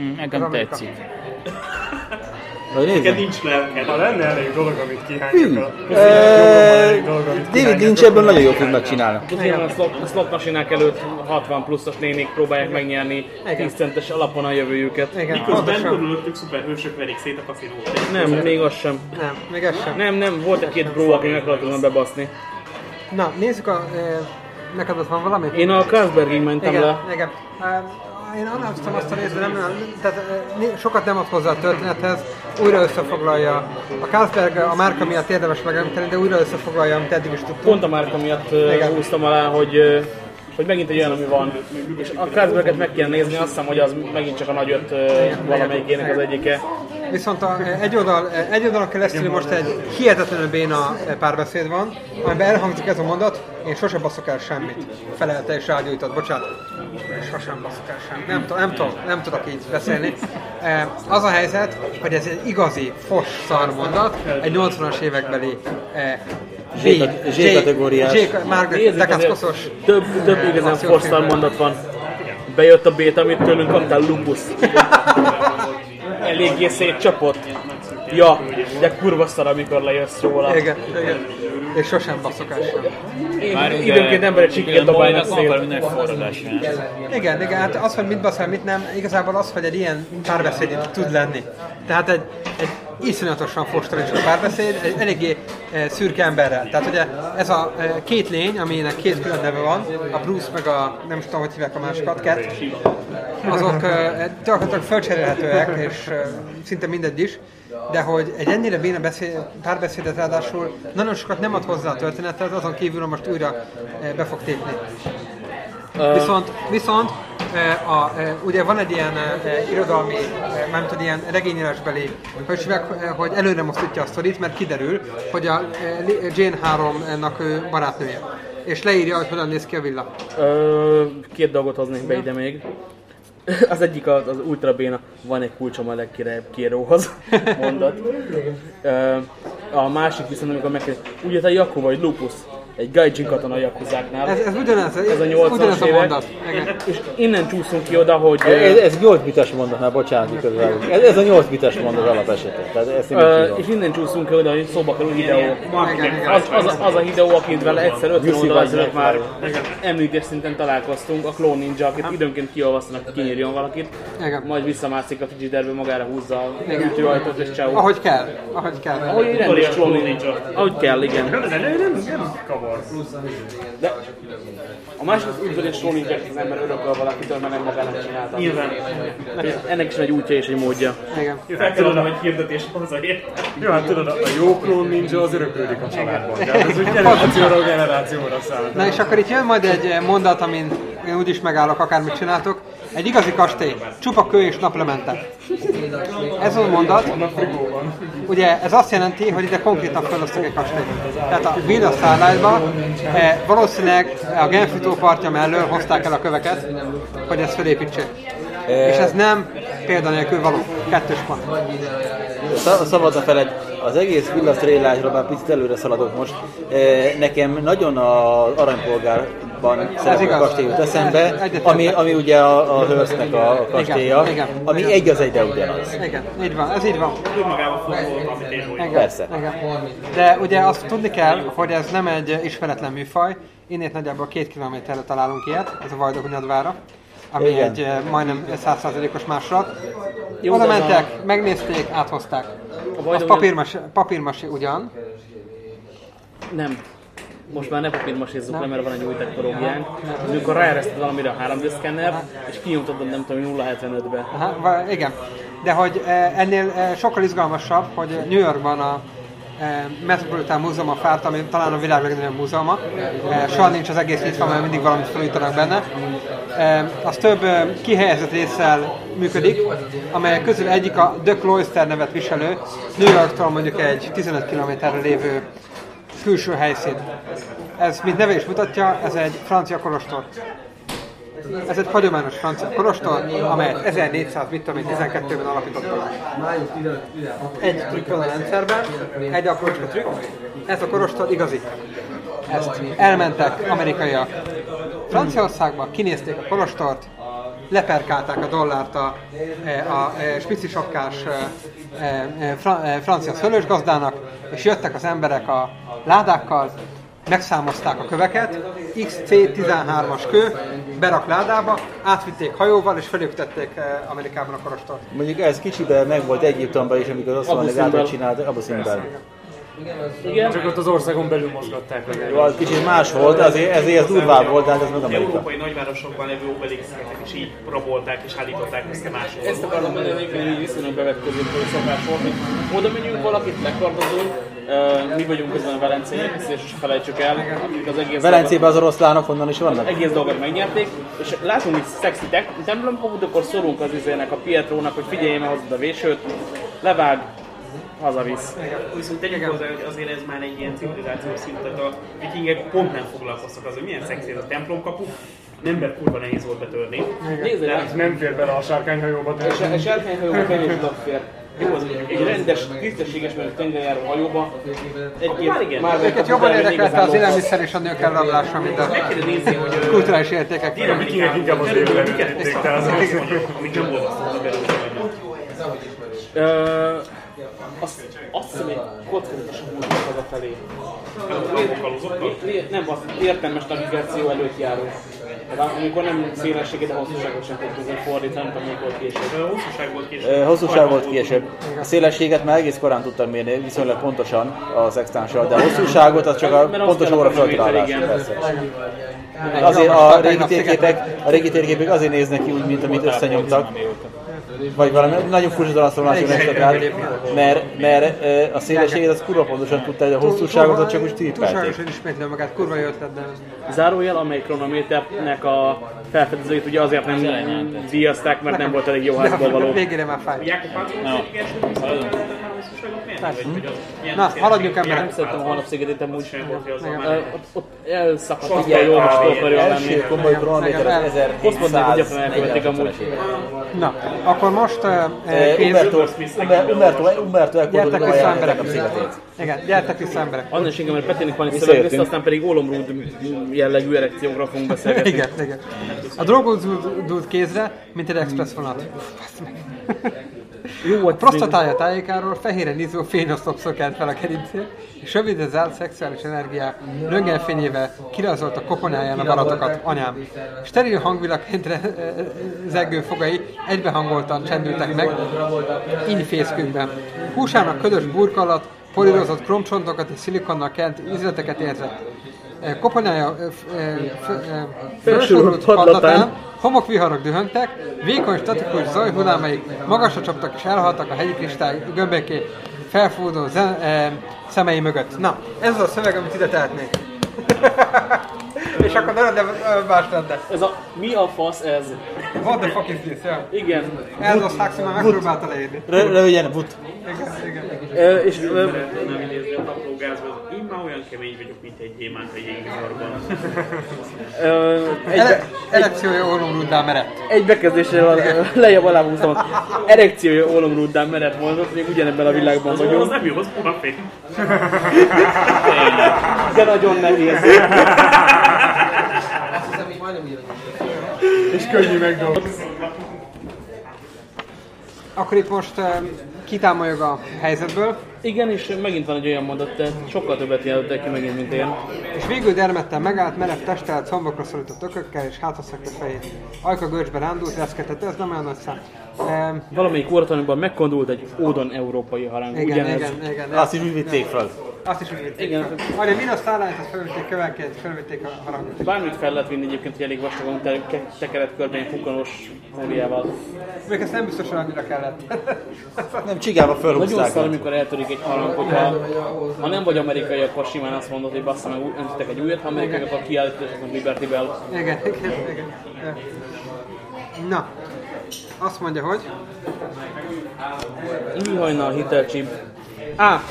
Mm, nekem tetszik. Vagy Neked nincs lelked. Ha lenne elég dolog, amit kihányok David Lynch ebből nagyon jó filmet csinálna. A slot, masinák előtt 60 pluszos nénik próbálják megnyerni Igen. 10 centes alapon a jövőjüket. Miközben körülöttük szuperhősök verik szét a kaszinót. Nem, még az sem. Nem, még ez sem. Nem, nem, volt egy-két bro, aki meg akart volna bebaszni. Na, nézzük a... Neked ott van valami? Én a Carlsbergig mentem le. igen. Én annálkoztam azt a részt, nem, nem, tehát e, né- sokat nem ad hozzá a történethez, újra összefoglalja. A Carlsberg a márka miatt érdemes megemlíteni, de újra összefoglalja, amit eddig is tudtunk. Pont a márka miatt ö, Igen. húztam alá, hogy, ö, hogy megint egy olyan, ami van. És a Carlsberget meg kell nézni, azt hiszem, hogy az megint csak a nagy öt valamelyikének az egyike. Viszont a, egy, oldal, egy oldalon keresztül most egy hihetetlenül béna párbeszéd van, amiben elhangzik ez a mondat, én sose baszok el semmit. Felelte és rágyújtott, bocsánat. Sosem semmit. Nem, tudom, nem, tudom, nem tudok így beszélni. Az a helyzet, hogy ez egy igazi fos szar mondat, egy 80-as évekbeli Z-kategóriás. Margaret azért több, több igazán akciófilm. forszal mondat van. Bejött a bét, amit tőlünk kaptál, lupus. Eléggé szétcsapott. Ja, de kurva szar, amikor lejössz róla. Igen, igen. És sosem baszok el semmit. Én időnként emberek csikéket dobálnak szét. nagy forradás. Igen, igen, hát az, hogy mit beszél, mit nem, igazából az, hogy egy ilyen párbeszéd tud lenni. Tehát egy, egy iszonyatosan fostorítsó párbeszéd, egy eléggé e, szürke emberrel. Tehát ugye ez a e, két lény, aminek két külön neve van, a Bruce meg a, nem is tudom, hogy hívják a másikat, Cat, azok e, gyakorlatilag fölcserélhetőek, és e, szinte mindegy is, de hogy egy ennyire béna beszéd, párbeszédet ráadásul nagyon sokat nem ad hozzá a történethez, azon kívül hogy most újra e, be fog tépni. Viszont, viszont e, a, e, ugye van egy ilyen e, irodalmi, nem tudom, ilyen regényírásbeli, hogy hívják, hogy előre mozdítja a sztorit, mert kiderül, hogy a Jane Haromnak ő barátnője. És leírja, hogy hogyan néz ki a villa. Ö, két dolgot hoznék be ide még. Az egyik az, az ultra béna, van egy kulcsom a legkiróhoz mondat. A másik viszont, amikor megkérdezik, ugye te Jakó vagy Lupus? Egy gaijin katona yakuzáknál. Ez, ez ugyanez, Ez a 80-as a évek. mondat. Igen. És innen csúszunk ki oda, hogy Ez, ez 8 bites mondatnál, bocsánat, hogy közbevágok. Ez, ez a 8 bites mondat alapesetén. Tehát ezt én tudom. és innen csúszunk ki oda, hogy szóba kerül Hideo. Az, az, az a Hideo, akit vele egyszer 50 Jussi oldal ezelőtt már említés szinten találkoztunk, a Clone Ninja, akit időnként kiolvasztanak, hogy kinyírjon valakit, majd visszamászik a frigiderbe, magára húzza a ütőajtót és ciao. Ahogy kell, ahogy kell. Ahogy rendes Clone Ninja. Ahogy kell, igen. De nem, nem, nem kavar. De a udvarias Clone Ninja, az ember örököl valakitől, mert nem magának csinálta. Nyilván. Ennek is van egy útja és egy módja. Igen. Fel kell adnom egy hirdetést hazaért. Jó, hát tudod, a jó klón ninja az öröklődik a családban. Tehát ez úgy generációra generációra száll. Na és akkor itt jön majd egy mondat, amin én úgyis megállok, akármit csináltok. Egy igazi kastély, csupa kő és naplemente. Ez a mondat, ugye ez azt jelenti, hogy ide konkrétan felosztok egy kastélyt. Tehát a Vida Starlight-ba eh, valószínűleg a Genfutó partja mellől hozták el a köveket, hogy ezt felépítsék. És ez nem példanélkül való. Kettős pont. Sz- Szabad a feled, az egész villasztrélásról már picit előre szaladok most. Nekem nagyon az aranypolgárban szereplő igaz. kastély jut eszembe, ami, ami ugye a, a Hearstnek a kastélya, Igen, igen. ami egy az egyre ugyanaz. Igen, így van, ez így van. Igen, Persze. Igen. De ugye azt tudni kell, hogy ez nem egy ismeretlen műfaj. Innét nagyjából két kilométerre találunk ilyet, ez a Vajdahunyadvára, ami Igen. egy eh, majdnem 100%-os másolat. Jó, Oda az mentek, megnézték, áthozták. Az Vajdahunyad- papírmasi, papírmasi ugyan, Nem. Most már ne papírmasézzuk Nem. le, mert van egy új technológiánk. Az amikor ráereszted valamire a 3D szkennert, és kinyomtad nem tudom, 075-be. Aha, igen. De hogy eh, ennél eh, sokkal izgalmasabb, hogy New Yorkban a Metropolitan Múzeum a fárt, ami talán a világ legnagyobb múzeuma. Eh, Soha nincs az egész nyitva, mert mindig valamit felújítanak benne. Eh, Az több eh, kihelyezett résszel működik, amelyek közül egyik a The Cloister nevet viselő, New Yorktól mondjuk egy 15 kilométerre lévő külső helyszín. Ez, mint neve is mutatja, ez egy francia kolostor. Ez egy hagyományos francia kolostor, amelyet 1400, mit tudom én, 12-ben alapítottak. Egy trükk van a rendszerben, egy aprócska trükk, ez a kolostor igazi. Ezt elmentek amerikaiak Franciaországba, kinézték a kolostort, leperkálták a dollárt a, a, a spicisokkás fra, francia szőlősgazdának, és jöttek az emberek a ládákkal, megszámozták a köveket, XC13-as kő, berak ládába, átvitték hajóval, és feljöktették eh, Amerikában a kolostort. Mondjuk ez kicsiben meg volt Egyiptomban is, amikor az Abu oszmani Simbel. gátat Igen, Csak ott az országon belül mozgatták meg. Jó, az kicsit más volt, azért, ezért ez durvább volt, de hát ez meg Amerika. Európai nagyvárosokban levő obelixeket is így rabolták és állították össze máshol. ezt akarom mondani, hogy egyébként így viszonylag bevetkező szokás volt, hogy oda megyünk valakit, lekardozunk, ö, mi vagyunk közben a velencéiek, ezt is felejtsük el, akik az egész Velencében az oroszlánok onnan is vannak? egész dolgot megnyerték, és látunk, hogy szexi tek- templomkaput, akkor szorunk az izének, a Pietrónak, hogy figyelj hozzad a vésőt, levág, hazavisz. Viszont tegyük hozzá, hogy azért ez már egy ilyen civilizációs szint, tehát a vikingek pont nem foglalkoztak azzal, hogy milyen szexi ez a templomkapu, nember kurva nehéz volt betörni. Nézd Ez nem fér bele a sárkányhajóba. és a sárkányhajóban kevés fér. Jó, az egy rendes, tisztességes, mert tengerjáró hajóba, egy-két Már igen. már Őket jobban érdekelte az élelmiszer és a nők elrablása, mint a kulturális értékek. A vikingek inkább az évben ütötték, tehát az amit nem olvasztott a belőle. Ö, azt, azt hiszem egy kockázatosan múltak hazafelé. Nem, az értelmes navigáció előtt járunk. Tehát amikor nem szélességet, de hosszúságot sem tudjuk fordítani, nem tudom, mikor később. Hosszúság volt később. Hosszúság volt később. A szélességet már egész korán tudtam mérni, viszonylag pontosan a szextánssal, de a hosszúságot az csak a az pontos óra föltalálás. Azért a régi térképek, a régi térképek azért néznek ki úgy, mint amit összenyomtak. Vagy valami nagyon furcsa transformáció nektek át, mert, mert a szélességet az kurva pontosan tudta, de a hosszúságot az csak úgy tippelték. Túlságosan ismétlem magát, kurva jó ötlet, de... Zárójel, amely kronométernek a felfedezőit ugye azért nem díjazták, mert nem volt elég jó házból való. Végére már fáj. Hosszúságot miért? Vagy, hogy az Na, ilyen- emberek. Nem szerettem a holnap szigetét amúgy. Igen. Ott, ott elszakadt ilyen jó a stóperről lenni. első komoly kronométer az Igen. Azt mondták, hogy gyakran elkövetik 1740 amúgy. évek. Na, akkor most. Umberto, Umber- Umberto, Umberto emberek. a szigetét. Igen, gyertek vissza emberek. Annál is inkább, mert Petinek van egy Visszajöttünk. szöveg, aztán pedig ólomrúd jellegű erekciókra fogunk beszélgetni. Igen, igen. A drogozódult kézre, mint egy express vonat. Jó, A prostatája tájékáról fehéren izzó fényoszlop szökelt fel a gerincén, és röviden zárt szexuális energiák röntgenfényével kirajzolta koponáján a baratokat, anyám. Steril hangvilaként re- zeggő fogai egybehangoltan csendültek meg infészkükben. Húsának ködös burka alatt polírozott kromcsontokat és szilikonnal kent üzleteket érzett. E, Koponyája e, f- e, f- e, felsorolt padlatán homokviharok dühöngtek, vékony statikus zajhullámaik magasra csaptak és elhaltak a hegyi kristály gömböké felfúdó zen, e, szemei mögött. Na, ez az a szöveg, amit ide tehetnék. és akkor ne lenne más lenne. Ez a mi a fasz ez? What the fuck is this? Ja. Igen. Ez az Huxley már megpróbálta leírni. Rö- Röviden, but. Igen, igen. És nem idézni a taplógázba, én már olyan kemény vagyok, mint egy gyémánt a egy, be, Elekciója ólomruddá merett. egy bekezdéssel lejjebb alá húztam. Erekciója ólomrúddán merett mondott, még ugyanebben a világban Az, az vagyunk. nem jó, az porafény. De nagyon nehéz. És könnyű megdolgozni. Akkor itt most uh, kitámolyog a helyzetből, Igen, és megint van egy olyan mondat, te sokkal többet jelöltek ki megint, mint én. és végül dermedten megállt, merev testelt, szombokra szorított ökökkel, és hátraszekte fejét. Ajka görcsbe rándult, reszketett, ez nem olyan nagy szám. Um, Valamelyik óratanokban megkondult egy ódon európai harang. igen, Ugyanez. igen, igen. Azt is úgy vitték fel. Azt is úgy vitték. Igen. Arra mind a szállányt, azt felvitték kövelként, felvitték a harangot. Bármit fel lehet vinni egyébként, hogy elég vastagon te- ke- tekerett körben fukkanós fóliával. Még ezt nem biztos, hogy annyira kellett. Nem, csigába Nagyon fölhúzták. szar, amikor eltörik egy harang, hogyha ha nem vagy amerikai, akkor simán azt mondod, hogy bassza meg, öntitek egy újat, ha amerikai, akkor kiállítatok Liberty Bell. igen, igen, igen. Na, azt mondja, hogy Műhajnal hitelcsib. Á,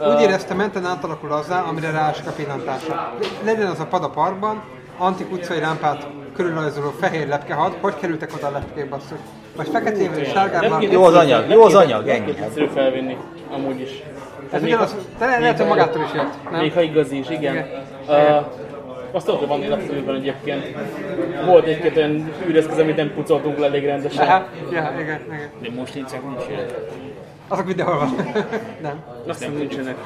Úgy érezte, menten átalakul azzá, amire ráesik a pillantása. Legyen az a pad a parkban, antik utcai lámpát körülrajzoló fehér lepkehad, hogy kerültek oda a lepkék basszus? Vagy feketével és sárgában. Jó az anyag, jó az anyag, ennyi. egyszerű felvinni, amúgy is. Ez ugyanaz, le- lehet, hogy magától is jött, nem? Még ha igazi is, igen. Igen. Uh, azt tudod, hogy van életszerűben egyébként. Volt egy-két olyan üreszköz, amit nem pucoltunk le elég rendesen. Aha, ja, igen, igen. De most nincs nincs ilyen. Azok videóval van. nem. Azt hiszem nincsenek.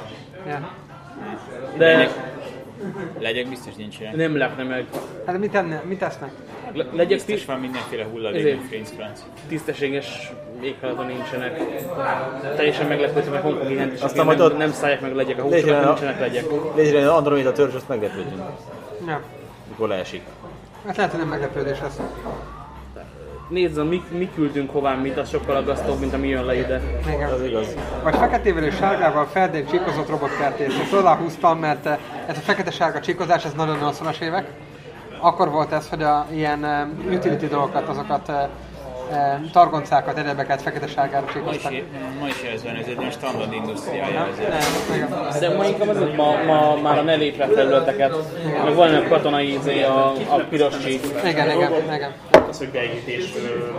Ja. De Legyek biztos nincs ilyen. nem lepne meg. Hát mit, enne, mit tesznek? Le- legyek Biztos tis- van mindenféle hulladék, France. tisztességes éghajlaton nincsenek. Teljesen meglepődtem, hogy hongkongi hentesek Aztán nem, majd ott- nem szállják meg legyek a húsokat, nincsenek legyek. Légy Andromeda törzs, azt meglepődünk, Ja. mikor leesik. Hát lehet, hogy nem meglepődés lesz. Nézd, mi, mi küldünk hová mit, az sokkal aggasztóbb, mint ami jön le ide. Igen. Az igaz. Vagy feketével és sárgával ferdén csíkozott robotkertész. Ezt húztam, mert eh, ez a fekete-sárga csíkozás, ez nagyon 80-as évek. Akkor volt ez, hogy a ilyen eh, utility dolgokat, azokat eh, targoncákat, edebeket fekete-sárgára csíkoztak. ma is ez van, ez egy olyan standard industriája. De ma inkább az, ma, ma már a ne lépre felületeket, meg van egy katonai izé, a, a piros csík. Igen, igen, igen. Az, hogy beegítés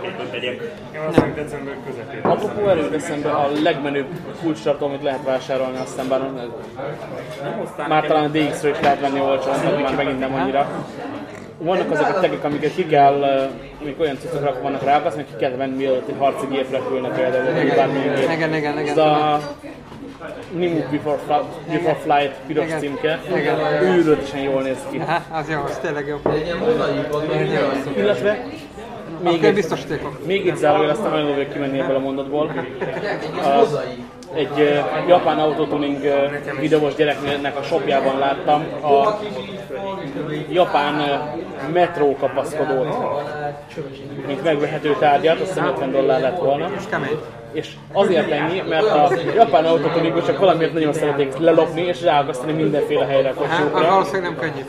képet tegyek. Valószínűleg december közepén. Apropó erőt eszembe a legmenőbb kulcstartó, amit lehet vásárolni, azt hiszem bár már talán a DX-ről is lehet venni olcsón, már megint nem annyira. Vannak azok a tegek, amiket ki kell, amik olyan cuccokra vannak rá, azt meg ki kell venni, mielőtt egy harci gép repülne például, vagy bármilyen gép. Igen, igen, igen. Ez a Nimuk Before, Fli- Before Flight piros Igen. címke, Igen. őrületesen jól néz ki. Aha, az jó, az tényleg jó. Illetve még egy, biztosítékok. még egy zárójel, aztán nagyon lövök kimenni ebből a mondatból. A, egy uh, japán autotuning uh, videós gyereknek a shopjában láttam a japán uh, metró kapaszkodót, mint megvehető tárgyat, azt hiszem 50 dollár lett volna. És kemény. És azért ennyi, mert a japán autotuningok csak valamiért nagyon szeretik lelopni és ráagasztani mindenféle helyre a Hát, az kocsiukra. valószínűleg nem könnyű.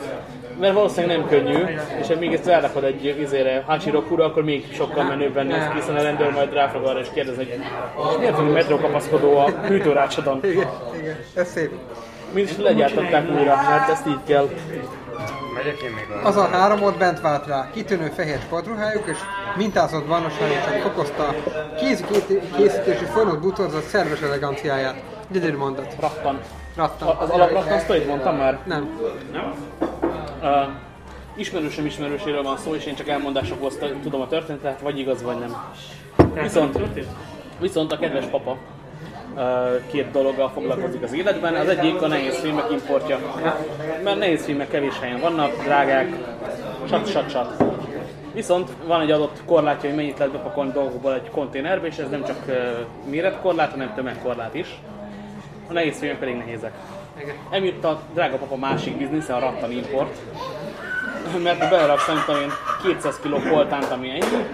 mert valószínűleg nem könnyű, és ha még ezt rárakod egy izére Hachirokura, akkor még sokkal menőbben néz ki, hiszen a rendőr majd ráfog arra és kérdez, hogy "És miért van egy metrókapaszkodó a hűtőrácsodon? Igen, igen, ez szép. Mind is legyártották újra, mert ezt így kell. Az a három ott bent vált rá. Kitűnő fehér sportruhájuk és mintázott barnaságuk csak fokozta a készítési folyamat butorzott szerves eleganciáját. Gyönyörű mondat. Rattan. Rattan. Az alaprattan sztorit mondtam már? Nem. Uh, ismerősöm ismerőséről van szó, és én csak elmondásokból tudom a történetet, vagy igaz, vagy nem. Viszont, viszont a kedves papa két dologgal foglalkozik az életben. Az egyik a nehéz filmek importja. Mert nehéz filmek kevés helyen vannak, drágák, sat, sat, sat. Viszont van egy adott korlátja, hogy mennyit lehet bepakolni dolgokból egy konténerbe, és ez nem csak méretkorlát, hanem tömegkorlát is. A nehéz filmek pedig nehézek. Emiatt a drága papa másik biznisze a rattan import. Mert beleraksz, nem tudom én, 200 kg koltánt, ami ennyi,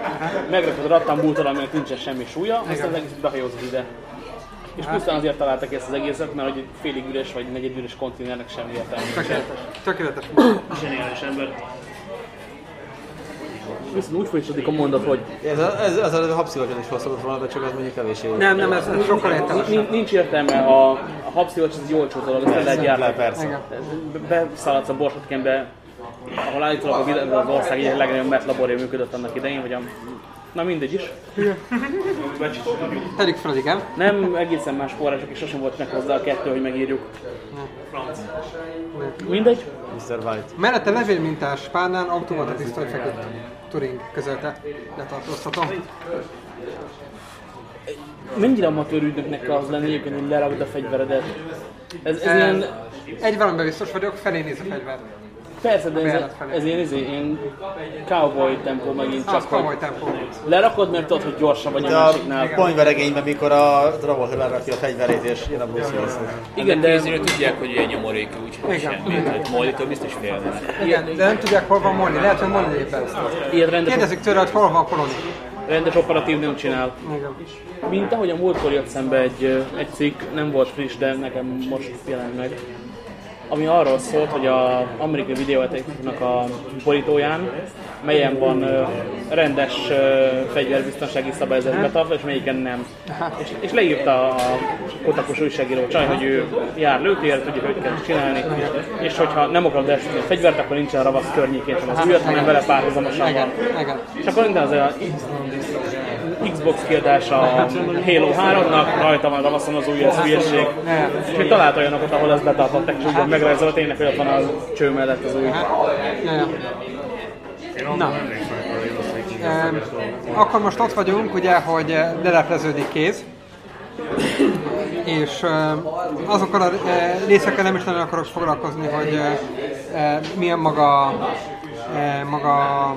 megrakod a rattan bútor, aminek nincsen semmi súlya, aztán az egész behajózod ide. És pusztán azért találtak ezt az egészet, mert hogy félig üres vagy negyed üres konténernek semmi értelme. Tökéletes. Tökéletes. Zseniális ember. Viszont úgy folytatódik a mondat, hogy Ez, a- ez, ez a habszilagyon is hosszabb volna, de csak az mondjuk kevésé. Nem, nem, ez, ez sokkal értelmesebb. nincs értelme, a, a habszivacs az egy olcsó dolog, ezt le lehet Le, gyártani. persze. Igen. beszaladsz a Borsodkenbe, ahol állítólag az ország egyik legnagyobb MET laborja működött annak idején, vagy a... Na mindegy is. Tegyük fel, igen. Nem egészen más források, és sosem volt meg hozzá a kettő, hogy megírjuk. Franc. Mindegy. Mr. White. Mellette levélmintás párnán automata pisztoly feküdt. Turing közölte. Letartóztatom. Mennyire amatőr ügynöknek kell az lenni egyébként, hogy lerakd a fegyveredet? Ez, ez ilyen... Egy valamiben biztos vagyok, felé néz a fegyver. Persze, de ez, ez ilyen, izé, ilyen cowboy tempó megint csak, hogy komoly tempó. lerakod, mert tudod, hogy gyorsabb vagy a a másiknál. ponyveregényben, mikor a Dragon lerakja a fegyverét és jön a Bruce Willis. Igen, de Kézire tudják, hogy ilyen nyomorékű, úgyhogy Igen. semmi. Hát Molly-tól biztos félnek. Igen, de nem tudják, hol van Molly. Lehet, hogy Molly éppen ezt. Kérdezik tőle, hogy hol van Koloni. rendes operatív nem csinál. Igen. Mint ahogy a múltkor jött szembe egy, egy cikk, nem volt friss, de nekem most jelent meg, ami arról szólt, hogy az amerikai videójátékoknak a borítóján, melyen van rendes fegyverbiztonsági szabályzás betartva, és melyiken nem. És, és leírta a kotakos újságíró csaj, hogy ő jár lőtér, tudja, hogy kell csinálni, és hogyha nem akarod elszíteni a fegyvert, akkor nincsen ravasz környékén az újat, hanem vele párhuzamosan van. És akkor minden az a Xbox kiadás a Halo 3-nak, rajta van ravaszon az új ez hülyeség. És még talált olyanokat, ahol ezt betartották, és úgy van megrajzolva tényleg, hogy ott van a cső mellett az új. Ja. Na. Akkor most ott vagyunk, ugye, hogy lelepleződik kéz. És azokkal a eh, részekkel nem is nagyon akarok foglalkozni, hogy eh, milyen maga, maga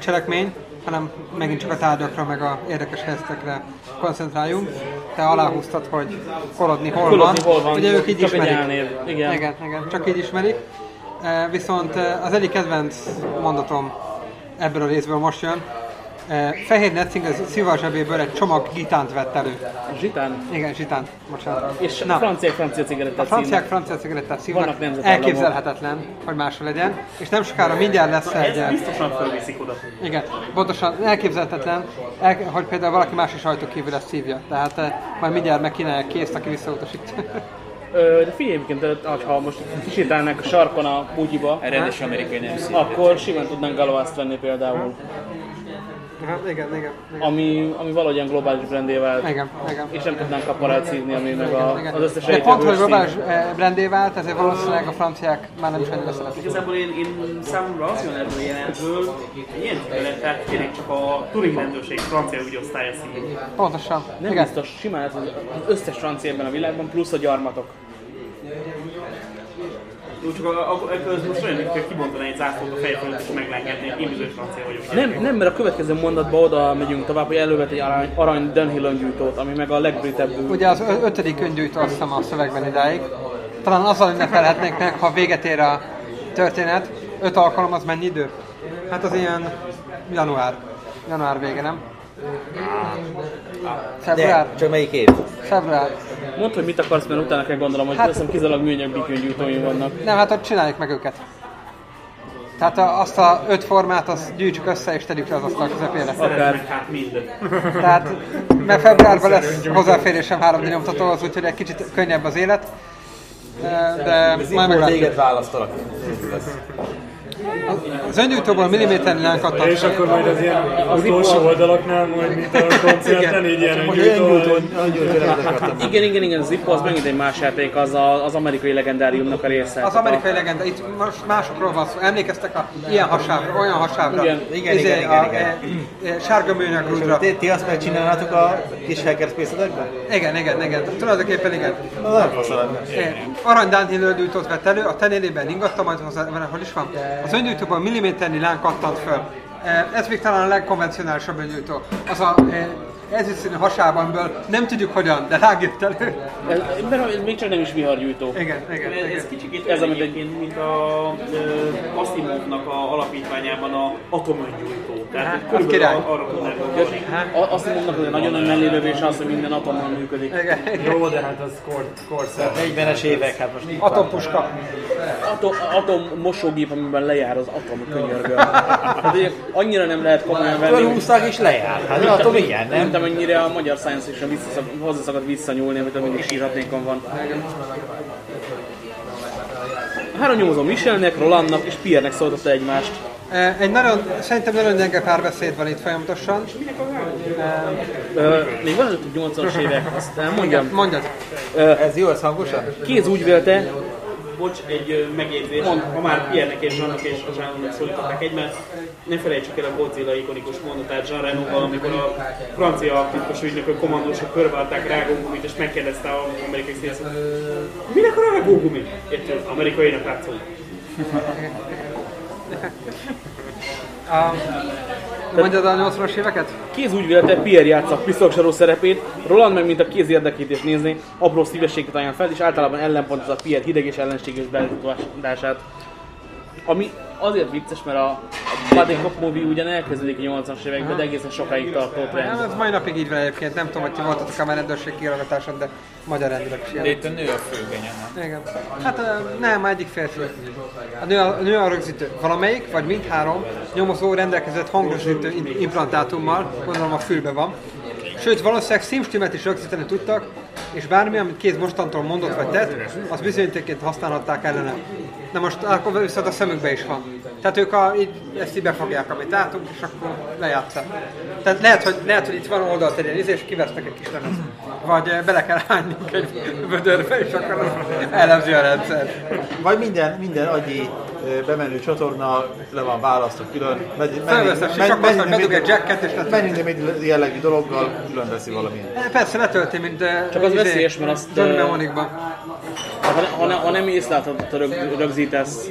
cselekmény, hanem megint csak a tárgyakra, meg a érdekes helyzetekre koncentráljunk. Te aláhúztad, hogy kolodni hol Kolodni van. hol van, Ugye ők így csak ismerik. Igen. igen, igen, csak így ismerik. Eh, Viszont eh, az egyik kedvenc mondatom ebből a részből most jön. Eh, Fehér Netzing az szíva zsebéből egy csomag gitánt vett elő. Zsitán. Igen, zsitánt, bocsánat. És Na, franciák francia cigarettát a franciák francia cigarettát szívnak, Vannak nemzetállamok. elképzelhetetlen, hogy máshol legyen, és nem sokára mindjárt lesz egy... Ez eh, biztosan fölviszik oda. igen, pontosan elképzelhetetlen, el, hogy például valaki más is ajtó kívül ezt szívja. Tehát eh, majd mindjárt megkínálják készt, aki visszautasít. Ö, De figyelj, egyébként, ha most kisétálnánk a sarkon a bugyiba, Rendes amerikai nem szív. akkor simán tudnánk galavászt venni például. Hát, igen, igen, igen. Ami, ami valahogyan globális brandé vált. Igen, igen. És nem tudnánk kaparát szívni, ami meg a, Igen. az összes De pont, hogy globális eh, brandé vált, ezért valószínűleg a franciák már nem is annyira szeretik. Igazából én, én számomra az jön ebből a jelentből, hogy ilyen cigarettát tényleg csak a Turing rendőrség francia ügyosztálya szív. Pontosan. Nem igen. biztos, simán az összes francia ebben a világban, plusz a gyarmatok. Úgy csak a, a, a, ez most olyan, hogy kibontani egy zászlót a fej fölött és meglengedni, én bizonyos francia vagyok. Nem, nem, mert a következő mondatban oda megyünk tovább, hogy elővet egy arany, arany Dunhill gyújtót, ami meg a legbritebb Ugye az ötödik öngyújtó azt hiszem a szövegben idáig. Talán azzal ünnepelhetnénk meg, ha véget ér a történet. Öt alkalom az mennyi idő? Hát az ilyen január. Január vége, nem? Február? De, csak melyik év? Február. Mondd, hogy mit akarsz, mert utána kell gondolom, hogy Hát- hiszem kizárólag műanyag bikőn gyújtóim vannak. Nem, hát ott csináljuk meg őket. Tehát a, azt a öt formát, azt gyűjtsük össze és tegyük le az asztal közepére. Szeretnek hát mind. Tehát, mert februárban lesz hozzáférésem 3D nyomtatóhoz, úgyhogy egy kicsit könnyebb az élet. De, de Ez majd meglátjuk. téged választalak. Az öngyújtóból milliméternyi lánkat És akkor majd az ilyen utolsó oldalaknál, majd mint a koncerten, így ilyen Hogy olyan öngyújtó, gyújtó, olyan gyújtó nem akartam. Igen, igen, igen, Zippo az megint egy más játék, az a, az amerikai legendáriumnak a része. Az amerikai legenda, itt most másokról van szó. Emlékeztek a ilyen hasábra, olyan hasábra? Igen, igen, Izé, igen, igen, igen. e, e, Sárga műanyag rúdra. Ti, ti azt megcsinálnátok a kis hackerspace-edekben? Igen, igen, igen. Tulajdonképpen igen. Na, nem fasz lenne. Arany Downhill gyújtót vett elő, a tenérében ingatta, majd hozzá, hol is van? Az öngyújtóban milliméternyi láng kattant föl. E, Ez még talán a legkonvencionálisabb öngyújtó. Az a e, ezüstszínű hasában, nem tudjuk hogyan, de rágjött elő. Ez, ez még csak nem is vihargyújtó. Igen, igen, Ez, igen. ez kicsit Ez amit egyébként, mint a Asimovnak a alapítványában a atomöngyújtó. Tehát az körülbelül király. ar- arra. A- Azt mondnak, hogy nagyon nagy mellélövés az, hogy minden atommal működik. Jó, de hát az kor, korszak. 40-es évek, hát most Atompuska. Atom, atom mosógép, amiben lejár az atom könyörgő. Hát ugye annyira nem lehet komolyan venni, fölhúzták és lejár. Hát atom ilyen, nem? mint amennyire a magyar science fiction visszaszak, hozzá szakad visszanyúlni, amit mindig sírhatnékon van. Három nyomozó Michelnek, Rolandnak és Pierre-nek szóltatta egymást. Egy nagyon, szerintem nagyon gyenge párbeszéd van itt folyamatosan. Ö, még van előtt 80-as évek, azt elmondjam. Mondjad. Ez jó, ez hangosan? Kéz úgy vélte, Bocs, egy megjegyzés. Ha már Pierre-nek és Jean-nak és Jean-nak szólították egymást, ne felejtsük el a Godzilla ikonikus mondatát Jean Renoval, amikor a francia titkos ügynökök, kommandósok körbeadták rágógumit, és megkérdezte az amerikai színész, minek a rágógumi? Érted? Amerikainak látszom. Mondjad a 80-as éveket? Kéz úgy vélte, Pierre játsza a pisztogsaró szerepét, Roland meg mint a kéz érdekét is nézni, apró szívességet ajánl fel, és általában ellenpontozza Pierre hideg és ellenséges beállítását. Ami azért vicces, mert a, a Buddy Cop movie ugyan elkezdődik a 80-as években, de egészen sokáig tartott rend. ez mai napig így van egyébként. Nem tudom, hogy ti voltatok a rendőrség kiraгаtáson, de magyar rendőrök is De itt a nő a főgenya, nem? Igen. Hát nem, egyik férfi. A nő a, a nő a rögzítő. Valamelyik, vagy mindhárom nyomozó rendelkezett hangrögzítő im- implantátummal, gondolom a fülbe van. Sőt, valószínűleg szímstimet is rögzíteni tudtak, és bármi, amit kéz mostantól mondott vagy tett, az bizonyítékként használhatták ellene. Na most akkor viszont a szemükbe is van. Tehát ők a, így, ezt így befogják, amit látunk, és akkor lejátszák. Tehát lehet, hogy, lehet, hogy itt van oldalt egy ilyen izé, és kivesznek egy kis lemez. Vagy eh, bele kell hánynunk egy vödörbe, és akkor elemzi a rendszer. Vagy minden, minden agyi bemenő csatorna le van választva külön. Felveszes, és akkor azt, bedug egy jacket, és. Menni még jellegű dologgal külön veszi valamilyen. Eh, Persze, letölti, mint eh, Csak az izé, veszélyes, mert azt, Johnny eh, Mnemonicban. Ha, ha, ha nem rög, rögzítesz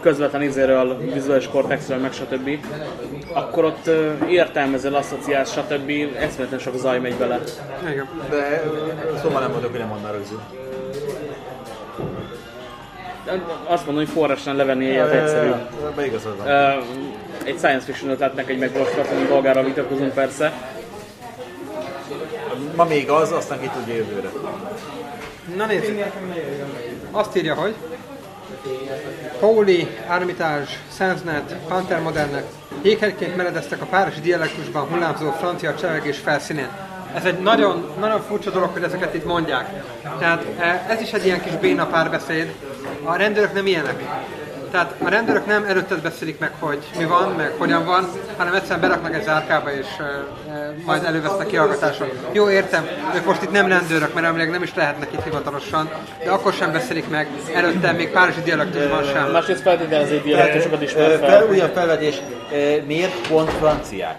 közvetlen izéről, vizuális kortexről, meg stb., akkor ott értelmezel, asszociálsz, stb. Eszméletlen sok zaj megy bele. Igen. De szóval nem mondok, hogy nem mondaná rögzül. Azt mondom, hogy forrásan levenni ilyet egyszerű. Van. Egy science fiction ötletnek egy megvalósítható dolgára vitatkozunk persze. Ma még az, aztán ki tudja jövőre. Na nézzük. Azt írja, hogy Pauli, Armitage, Sensnet, Panther Modernek jéghegyként meredeztek a párizsi dialektusban hullámzó francia csevegés felszínén. Ez egy nagyon, nagyon furcsa dolog, hogy ezeket itt mondják. Tehát eh, ez is egy ilyen kis béna párbeszéd. A rendőrök nem ilyenek. Tehát a rendőrök nem előtted beszélik meg, hogy mi van, meg hogyan van, hanem egyszerűen beraknak egy zárkába, és e, e, majd elővesznek kihallgatáson. Jó, értem, ők most itt nem rendőrök, mert emlék nem is lehetnek itt hivatalosan, de akkor sem beszélik meg, előtte még párizsi dialektusban sem. Másrészt feltételező dialektusokat ismer fel, fel. újabb felvetés. Miért pont franciák?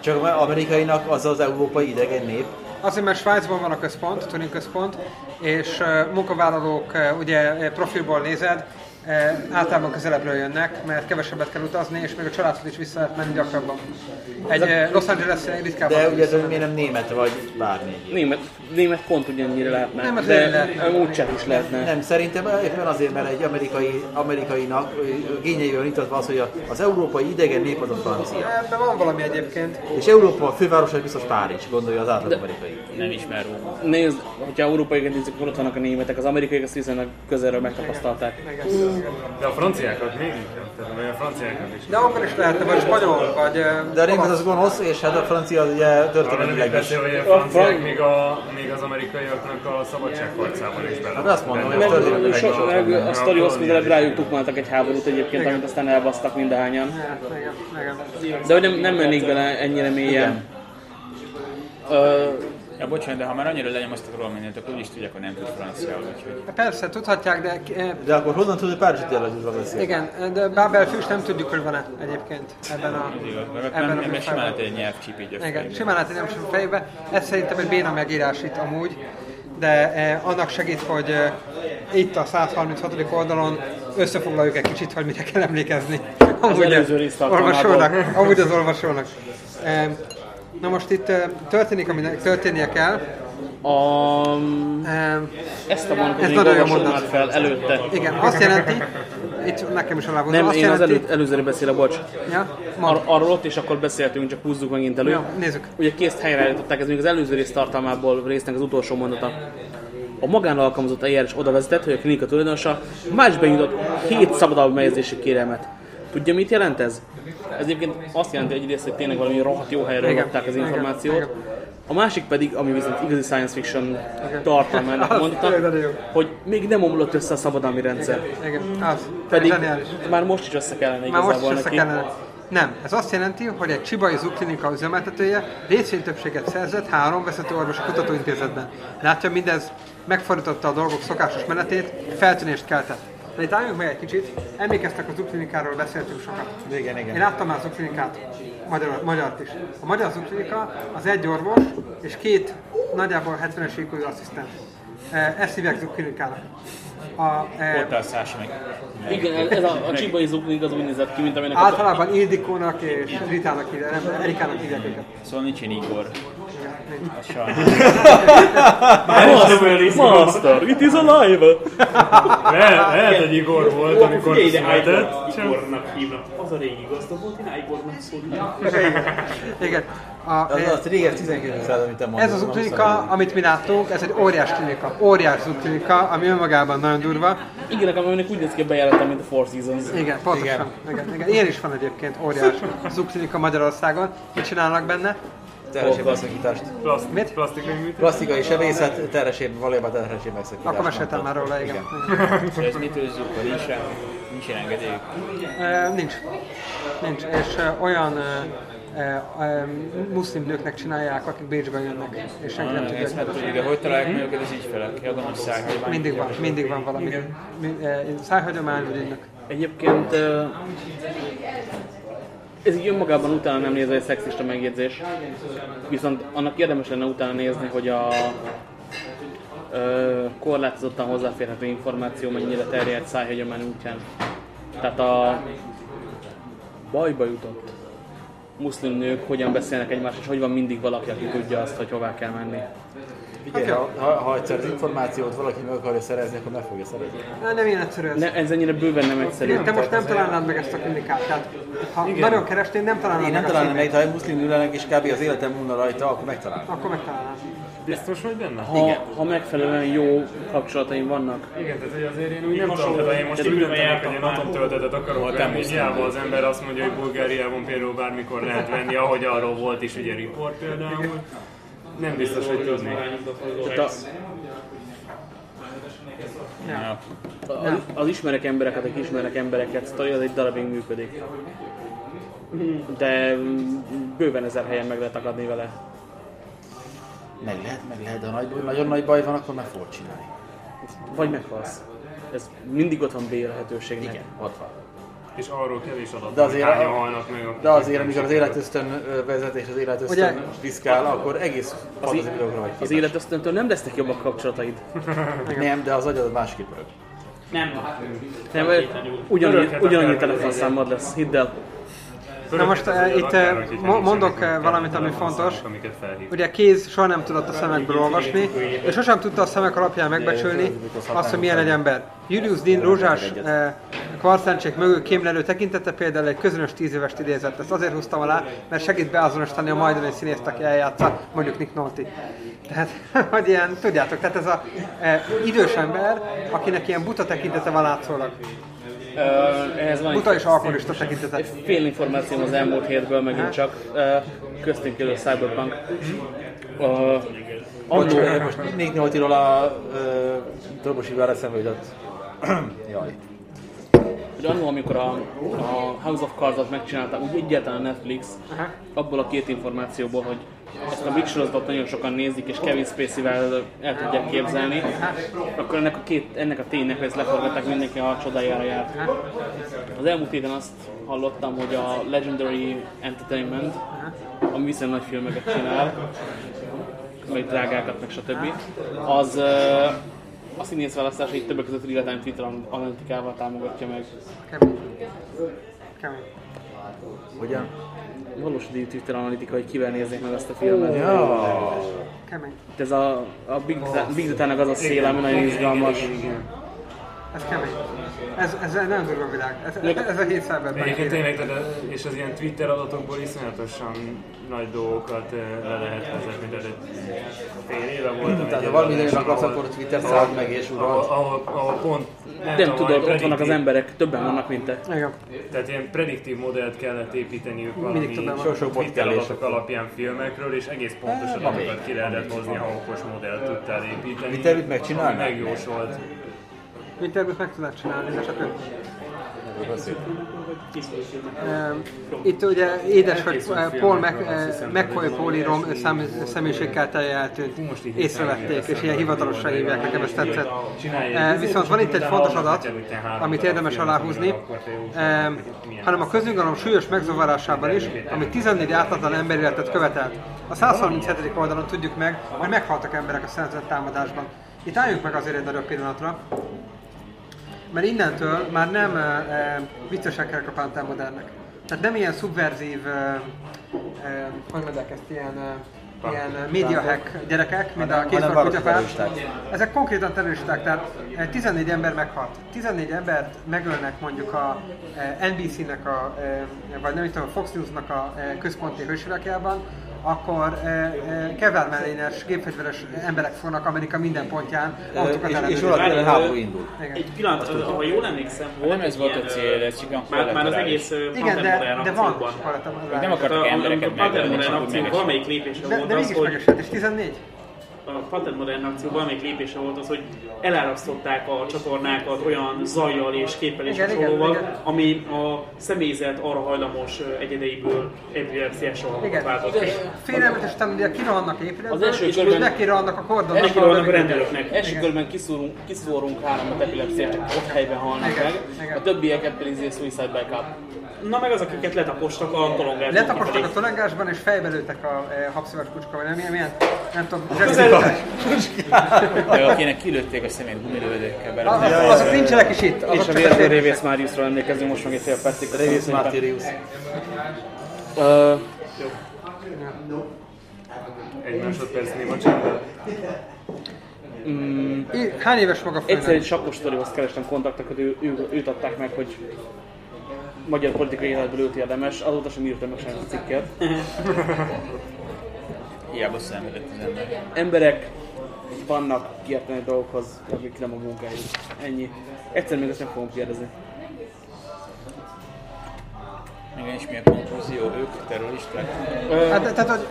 Csak mert amerikainak az az európai idegen nép. Azért, mert Svájcban van a központ, Turing központ, és munkavállalók ugye profilból nézed, általában közelebbről jönnek, mert kevesebbet kell utazni, és még a családhoz is vissza lehet menni gyakrabban. Egy e, Los Angeles ritkábban. De ugye ez miért nem német vagy bármi. Német, német pont ugyannyire lehetne, Német de lehetne. úgy is lehetne. Nem, szerintem éppen azért, mert egy amerikai, amerikainak ö, gényei van itatva az, hogy a- az európai idegen nép az a francia. Ebben van valami egyébként. És Európa fővárosa biztos Párizs, gondolja az átlag amerikai. Nem ismer róla. Nézd, hogyha európaiakat nézzük, ott vannak a németek, az amerikaiak ezt viszonylag közelről megtapasztalták. De a franciákat még inkább, mert a franciákat is. De akkor is lehetne, vagy spanyol, vagy... De a olasz. az gonosz, és hát a francia az ugye történetileg is. beszél, hogy a franciák még, a, még az amerikaiaknak a szabadságharcában is bele. Hát azt mondom, hogy so, is. a A sztorihoz kolóniák. közelebb rájuk tukmáltak egy háborút egyébként, amit aztán elbasztak mindahányan. Hát. De hogy nem, nem mennék bele ennyire mélyen. Ja, bocsánat, de ha már annyira lenyomoztak róla mindent, akkor úgyis tudják, hogy nem tud franciául, úgyhogy... Persze, tudhatják, de eh, De akkor honnan tudod, hogy Párizsit jellegűről beszél? igen, de Babel Fűs nem tudjuk, hogy van-e egyébként ebben a, ebben nem, a nem, simán lehet egy nyelvcsíp így a Igen, simán lehet, hogy nem sem fejbe. Ez szerintem egy béna megírás itt amúgy, de eh, annak segít, hogy eh, itt a 136. oldalon összefoglaljuk egy kicsit, hogy mire kell emlékezni. Amúgy rész tartalmából. olvasónak, amúgy az olvasónak. Eh, na most itt történik, aminek történnie kell. a, ezt a mondatot Ez nagyon jó mondat. fel előtte. igen, azt jelenti, itt nekem is aláhúzom, Nem, azt én az jelenti, elő, előzőre beszélek, bocs. ja, Ar- arról ott és akkor beszéltünk, csak húzzuk megint elő. Jó, nézzük. Ugye kész helyreállították, ez még az előző rész tartalmából résznek az utolsó mondata. A magánalkalmazott eljárás oda vezetett, hogy a klinika tulajdonosa más benyújtott 7 szabadalmi melyezési kérelmet. Tudja, mit jelent ez? Ez egyébként azt jelenti egyrészt, hogy tényleg valami rohadt jó helyről Igen, adták az információt. igen. A másik pedig, ami viszont igazi science fiction tartalmának mondta, hogy még nem omlott össze a szabadalmi rendszer. igen, az, Pedig zseniális. már most is össze kellene Már most is igazából össze neki. kellene. Nem, ez azt jelenti, hogy egy Csibai Zuklinika üzemeltetője részvénytöbbséget szerzett három vezető orvosi kutatóintézetben. Látja, mindez megfordította a dolgok szokásos menetét, feltűnést keltett. De itt álljunk meg egy kicsit, emlékeztek az Zuklinikáról beszéltünk sokat. Igen, Én igen. láttam már Zuklinikát, magyar, magyart is. A magyar Zuklinika az egy orvos és két nagyjából 70-es évkorú asszisztent. Eh, Ezt hívják Zuklinikának. A, eh, Ott alszás meg. Igen, ez a, a csibai zuklik az úgy nézett ki, mint aminek a általában Ildikónak és Ritának hívják, nem, Erikának hívják őket. Szóval nincsen Igor. Igen. Sajnos. Master, Master, it is alive! Le, lehet, hogy Igor volt, amikor született. Igor- Igornak hívnak. Az a régi gazda volt, én Igornak szóltam. Igen. A, Az eh, az réges 19. század, amit te ez az klinika, amit mi láttunk, ez egy óriás klinika, óriás klinika, ami önmagában nagyon durva. Igen, nekem aminek úgy néz ki a bejárata, mint a Four Seasons. Igen, pontosan. Igen. Igen, Ilyen is van egyébként óriás zuklinika Magyarországon. Mit csinálnak benne? Terhesség megszakítást. Plaszt, Mit? plastikai műtét. Plastikai sebészet, terhesség, valójában terhesség megszakítás. Akkor meséltem már róla, igen. És ez mit őzzük, hogy nincs rá? Nincs ilyen engedélyük. E, nincs. Nincs. És e, olyan e, e, e, muszlim nőknek csinálják, akik Bécsben jönnek, és senki nem tudja. Ez hát hogy- tudjuk, hogy találják meg őket az ügyfelek? Jadanos szájhagyomány. Mindig van, mindig van valami. Mi- e, Szájhagyomány vagy ügynök. Egyébként ez így önmagában utána nem nézve egy szexista megjegyzés, viszont annak érdemes lenne utána nézni, hogy a ö, korlátozottan hozzáférhető információ mennyire terjed szájhagyomány útján. Tehát a bajba jutott muszlim nők hogyan beszélnek egymásról, és hogy van mindig valaki, aki tudja azt, hogy hová kell menni. Figyelj, ha, ha, ha egyszer az információt valaki meg akarja szerezni, akkor meg fogja szerezni. Ne, nem ilyen egyszerű ez. Ne, ez ennyire bőven nem egyszerű. Te most nem találnád meg ezt a klinikát. Tehát, ha Igen. nagyon kerestél, nem találnád Én nem a találnám meg, ha egy muszlim ülnek és kb. az életem múlna rajta, akkor megtalálnám. Akkor megtalálnád. Biztos vagy benne? Ha, ha megfelelően jó kapcsolataim vannak, Igen, tehát hogy azért én úgy nem tudom, tehát én most ültetek, hogy én atomtöltetet akarok venni, hiába az ember azt mondja, hogy Bulgáriában például bármikor lehet venni, ahogy arról volt is ugye report például. Nem biztos, hogy tudnék. tehát a, Ja. az, az ismerek embereket, akik ismernek embereket, sztori az egy darabig működik. De bőven ezer helyen meg lehet akadni vele. Meg lehet, meg lehet, de nagy, nagyon nagy baj van, akkor meg fogod csinálni. Vagy meghalsz. Ez mindig ott van B lehetőségnek. Igen, ott van. És arról kevés adat, De azért, hányan a- halnak meg. de azért, amikor az életösztön ö, vezet és az életösztön Ugye- piszkál, akkor egész Az, az képes. életösztöntől nem lesznek jobbak kapcsolataid. Nem, de az agyad másképp. Nem. Nem, ugyanannyi, telefonszámod lesz, hidd el. Na most eh, itt nincsenek mondok eh, valamit, ami fontos. Ugye Kéz soha nem tudott a szemekből olvasni, és sosem tudta a szemek alapján megbecsülni azt, hogy milyen egy ember. Julius Dean rózsás eh, kvarszáncsék mögül kémlelő tekintete például egy közönös tíz évest idézett. Ezt azért húztam alá, mert segít beazonosítani a majdani színészt, aki eljátsza, mondjuk Nick Nolte. Tehát, hogy ilyen, tudjátok, tehát ez a e, idős ember, akinek ilyen buta tekintete van látszólag. Uh, ehhez van Buta és alkoholista tekintete. egy fél információ az elmúlt hétből megint csak. Uh, köztünk elő Cyberpunk. Uh, annó, most Nick Nolte-ról a uh, Torbosi Vár eszembe jutott. Jaj. Hogy annó, amikor a, a House of Cards-ot megcsinálta, úgy egyáltalán a Netflix, Aha. abból a két információból, hogy ezt a Big sorozatot nagyon sokan nézik, és Kevin Spacey-vel el tudják képzelni, akkor ennek a, két, ennek a ténynek, ezt leforgatták, mindenki a csodájára járt. Az elmúlt héten azt hallottam, hogy a Legendary Entertainment, ami viszonylag nagy filmeket csinál, meg drágákat, meg stb. Az a színész választásait többek között real-time Twitter analitikával támogatja meg. Kemény. Kemény. Hogyan? Valósdi Twitter analitika, hogy kivel nézzék meg azt a filmet. Ja. Kemény. Ez a, a Big, Data- Big Data-nak az a szél, ami nagyon izgalmas. Ez kemény. Ez, ez egy nagyon durva világ. Ez, ez a hét szerverben. Egyébként tényleg, tehát, és az ilyen Twitter adatokból iszonyatosan nagy dolgokat eh, le lehet vezetni, tehát egy fél éve volt. Tehát ha valami időn akarsz, akkor Twitter szállt meg és ahol, uralt. ahol, ahol pont Nem tudom, tudod, ott vannak az emberek, többen vannak, mint te. Igen. Tehát ilyen prediktív modellt kellett építeniük valami Twitter adatok alapján filmekről, és egész pontos adatokat ki lehetett hozni, ha okos modellt tudtál építeni. Twitterüt megcsinálni? Megjósolt. Interjút meg tudod csinálni, de csak. Ehm, Itt ugye édes, hogy eh, Paul Mac, eh, McCoy Pauli rom szem, személyiségkel telje eltűnt. Észrevették, és ilyen hivatalosan hívják, nekem ez tetszett. Eh, Viszont van itt egy fontos adat, amit érdemes aláhúzni, eh, hanem a közüngalom súlyos megzavarásában is, ami 14 ártatlan emberéletet követelt. A 137. oldalon tudjuk meg, hogy meghaltak emberek a szerzett támadásban. Itt álljunk meg azért egy nagyobb pillanatra, mert innentől már nem e, viccesekkel kapáltál modernnek. Tehát nem ilyen szubverzív, e, e, hogy mondják ezt, ilyen, e, ilyen media hack gyerekek, mint a készfak hanem kutyapár. valódi terroristák. Ezek konkrétan terroristák, tehát e, 14 ember meghalt. 14 embert megölnek mondjuk a e, NBC-nek, a, e, vagy nem tudom, a Fox News-nak a e, központi hősvilágjában, akkor e, kevármellénes, gépfegyveres emberek fognak Amerika minden pontján autókat És, és Várj, háború indul. Egy pillanat, ha jól emlékszem, volt Nem ez volt a cél, ez csak már, már az egész Igen, de, de van. Nem akartak a- embereket megölni, Modern csak úgy akció megesett. valamelyik lépése De, volt de az, mégis hogy megesett, és 14? A Patent Modern akció valamelyik lépése volt az, hogy elárasztották a csatornákat olyan zajjal és képpel és hasonlóval, ami a személyzet arra hajlamos egyedeiből epilepsziás rohamokat váltott ki. Félelmetesen ugye kirohannak Az épületből, első és körben- nekirohannak a kordonnak. Nekirohannak a rendőröknek. Első körben kiszúrunk, kiszórunk háromat epilepsziát, csak ott helyben halnak Igen, meg. igen. A többieket pedig izé suicide by cop. Na meg az, akiket letapostak a tolongásban. Letapostak a tolengásban, és fejbe lőttek a e, habszivas pucska, vagy nem ilyen, milyen, nem tudom, De akinek kilőtték a szemét gumilövődékkel bele. A- Azok nincsenek is itt. És a a Révész Máriuszról emlékezünk most meg egy fél percig. Revis Martirius. Ö, Egy másodperc néma csendben. I- Hány éves maga Egyszer főnök? egy sakkos sztorihoz kerestem kontaktokat, ő, ő, őt adták meg, hogy magyar politikai életből őt érdemes, azóta sem írtam meg a cikket. Hiába szenvedett az ember. Emberek vannak kiérteni dolgokhoz, amik nem a munkájuk. Ennyi. Egyszer még ezt nem fogom kérdezni. Igen, és mi a konklúzió? Ők terroristák? Hát, tehát, hogy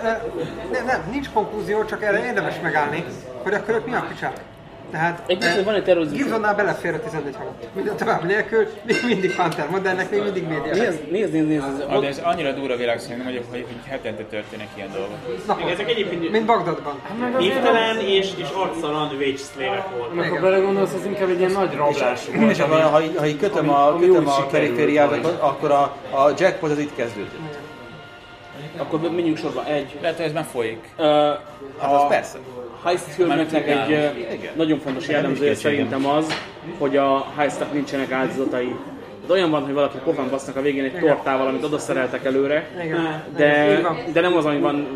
e, nem, nincs konklúzió, csak erre érdemes megállni, hogy akkor ők mi a picsák. Tehát Egyébként e, van egy terrorizmus. Gibsonnál belefér a 11 halott. Minden tovább nélkül, még mindig Panther Modernnek, még mindig média. Nézd, nézd, nézd, nézd. Ah, de ez annyira durva világ szerintem, hogy, hogy, hogy hetente történnek ilyen dolgok. Napon. Ezek egyébként Mint Bagdadban. névtelen és, és arctalan wage slave voltak. Amikor belegondolsz, az inkább egy ilyen nagy rablás volt. És akkor, ha, ha így kötöm a, kötöm a perifériát, akkor, akkor a, a jackpot az itt kezdődik. Akkor menjünk sorba. Egy. Lehet, hogy ez már folyik. Uh, Hát az persze. heist filmeknek egy Igen. nagyon fontos jellemzője szerintem az, hogy a heistnak nincsenek áldozatai. Tehát olyan van, hogy valaki pofán basznak a végén egy tortával, amit oda szereltek előre, Igen. de, de nem az, ami van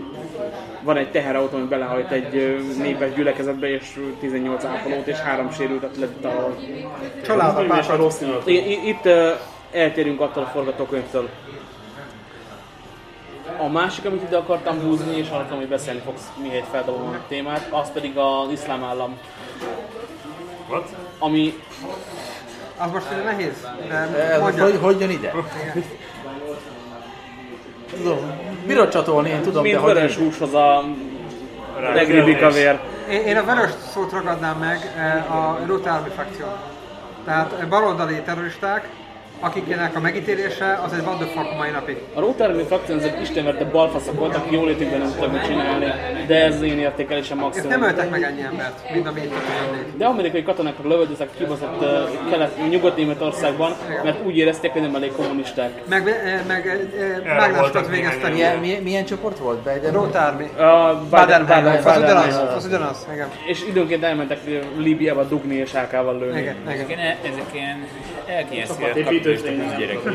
van egy teherautó, ami belehajt egy népes gyülekezetbe, és 18 ápolót és három sérültet lett a. És a rossz Itt eltérünk attól a forgatókönyvtől. A másik, amit ide akartam húzni, és hallottam, hogy beszélni fogsz, mihelyt feldobom a témát, az pedig az iszlám állam, What? ami Az most ugye nehéz, de Ez mondja. hogy, hogy jön ide? Tudom, bírod csatolni, én tudom, mint de hogy vörös húshoz a legribbi kavér. Én, én a vörös szót ragadnám meg eh, a Root Army frakció. Tehát eh, baloldali terroristák, akiknek a megítélése az egy what the fuck mai napig. A Rotary frakció ezek istenverte balfaszok voltak, jól létükben nem tudtak mit csinálni, de ez az én értékelésem Ők maximum. nem öltek meg ennyi embert, mint ami itt történik. De amerikai katonákra lövöldöztek kibaszott uh, kelet, nyugat-németországban, mert úgy érezték, hogy nem elég kommunisták. Meg, meg néhány végeztek. milyen, milyen, milyen csoport volt? Biden? Root Army. A Baden, Baden, Baden, Baden, az ugyanaz, az ugyanaz, igen. és időnként elmentek Líbiába dugni és AK-val lőni. Igen, igen. Ezek ilyen elkényeztetett kapitalista gyerekek.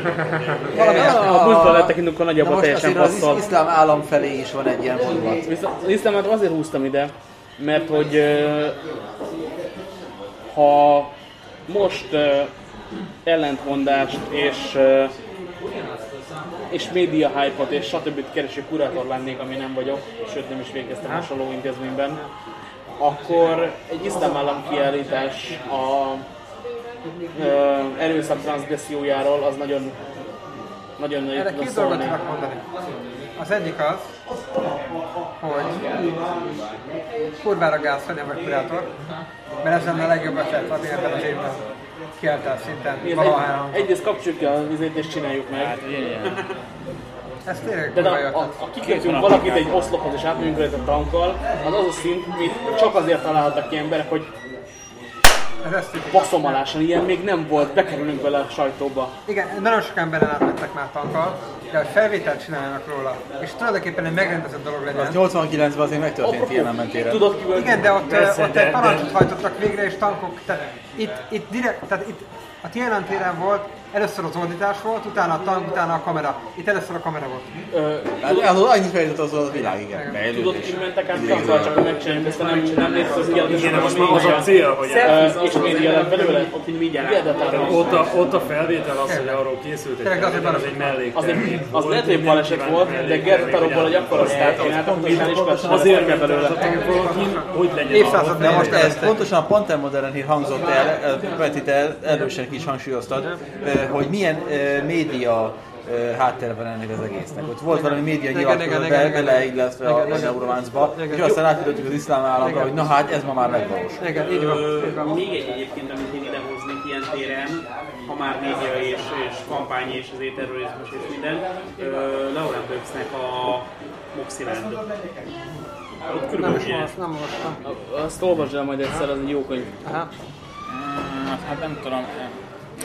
A buszba lettek Na nagyjából teljesen az passzol. isz- iszlám állam felé is van egy ilyen vonulat. Az iszlámát azért húztam ide, mert hogy ha most ellentmondást és és média hype-ot és stb. kereső kurátor lennék, ami nem vagyok, sőt nem is végeztem hasonló intézményben, akkor egy iszlám állam kiállítás a erőszak transzgressziójáról az nagyon nagyon nagy Erre két dolgot tudok mondani. Az egyik az, hogy kurvára gáz, hogy nem vagy kurátor, mert ez lenne a legjobb ötlet, ami ebben az évben kiáltál szinten Mi az valaháron. egy, egyrészt kapcsoljuk ki a vizét és csináljuk meg. Hát ilyen. Ez tényleg De, a, a, a kikötünk valakit egy oszlophoz és átmegyünk rajta tankkal, az az a szint, amit csak azért találhattak ki emberek, hogy. Baszomaláson ilyen még nem volt, bekerülünk vele a sajtóba. Igen, nagyon sok emberen átmentek már tankkal, de hogy felvételt csináljanak róla, és tulajdonképpen egy megrendezett dolog legyen. 89-ben azért megtörtént ilyen elmentére. Tudod ki Igen, de ott, Persze, ott de- egy parancsot hajtottak végre, és tankok, tehát itt, itt direkt, tehát itt a Tiananmen téren volt, először az ordítás volt, utána a tank, utána a kamera. Itt először a kamera volt. Ö, Hát annyit fejlődött az a világ, igen. tudod, Fejlődés. ki mentek át tankkal, csak hogy megcsináljuk, ezt nem, nem néztük ki a Igen, most már az a cél, hogy média lett belőle, Ott ott a, a felvétel az, hogy arról készült egy felvétel, az egy. Azért, az lehet, hogy baleset volt, de Gertarokból egy akkora sztárt csináltak, hogy már ismert Azért, kell belőle. hogy legyen De most ez pontosan a Panther Modern hír hangzott el, Peti, te erősen is hangsúlyoztad, hogy milyen média háttere van ennek az egésznek. Ott volt valami média nyilatkozat igen, be- igen, igen. beleillesztve a- Igen, az igen. Eurománcba, Igen. és aztán átvidettük az iszlám államra, hogy na hát ez ma már megvalósul. Igen, így van. Még egy egyébként, amit én idehoznék ilyen téren, ha már média és, és kampány és az terrorizmus és minden, Laurent Döbsnek a Moxiland. Ott Nem most, nem olvastam. Azt olvasd el majd egyszer, az egy jó könyv. Mm, Hát nem tudom.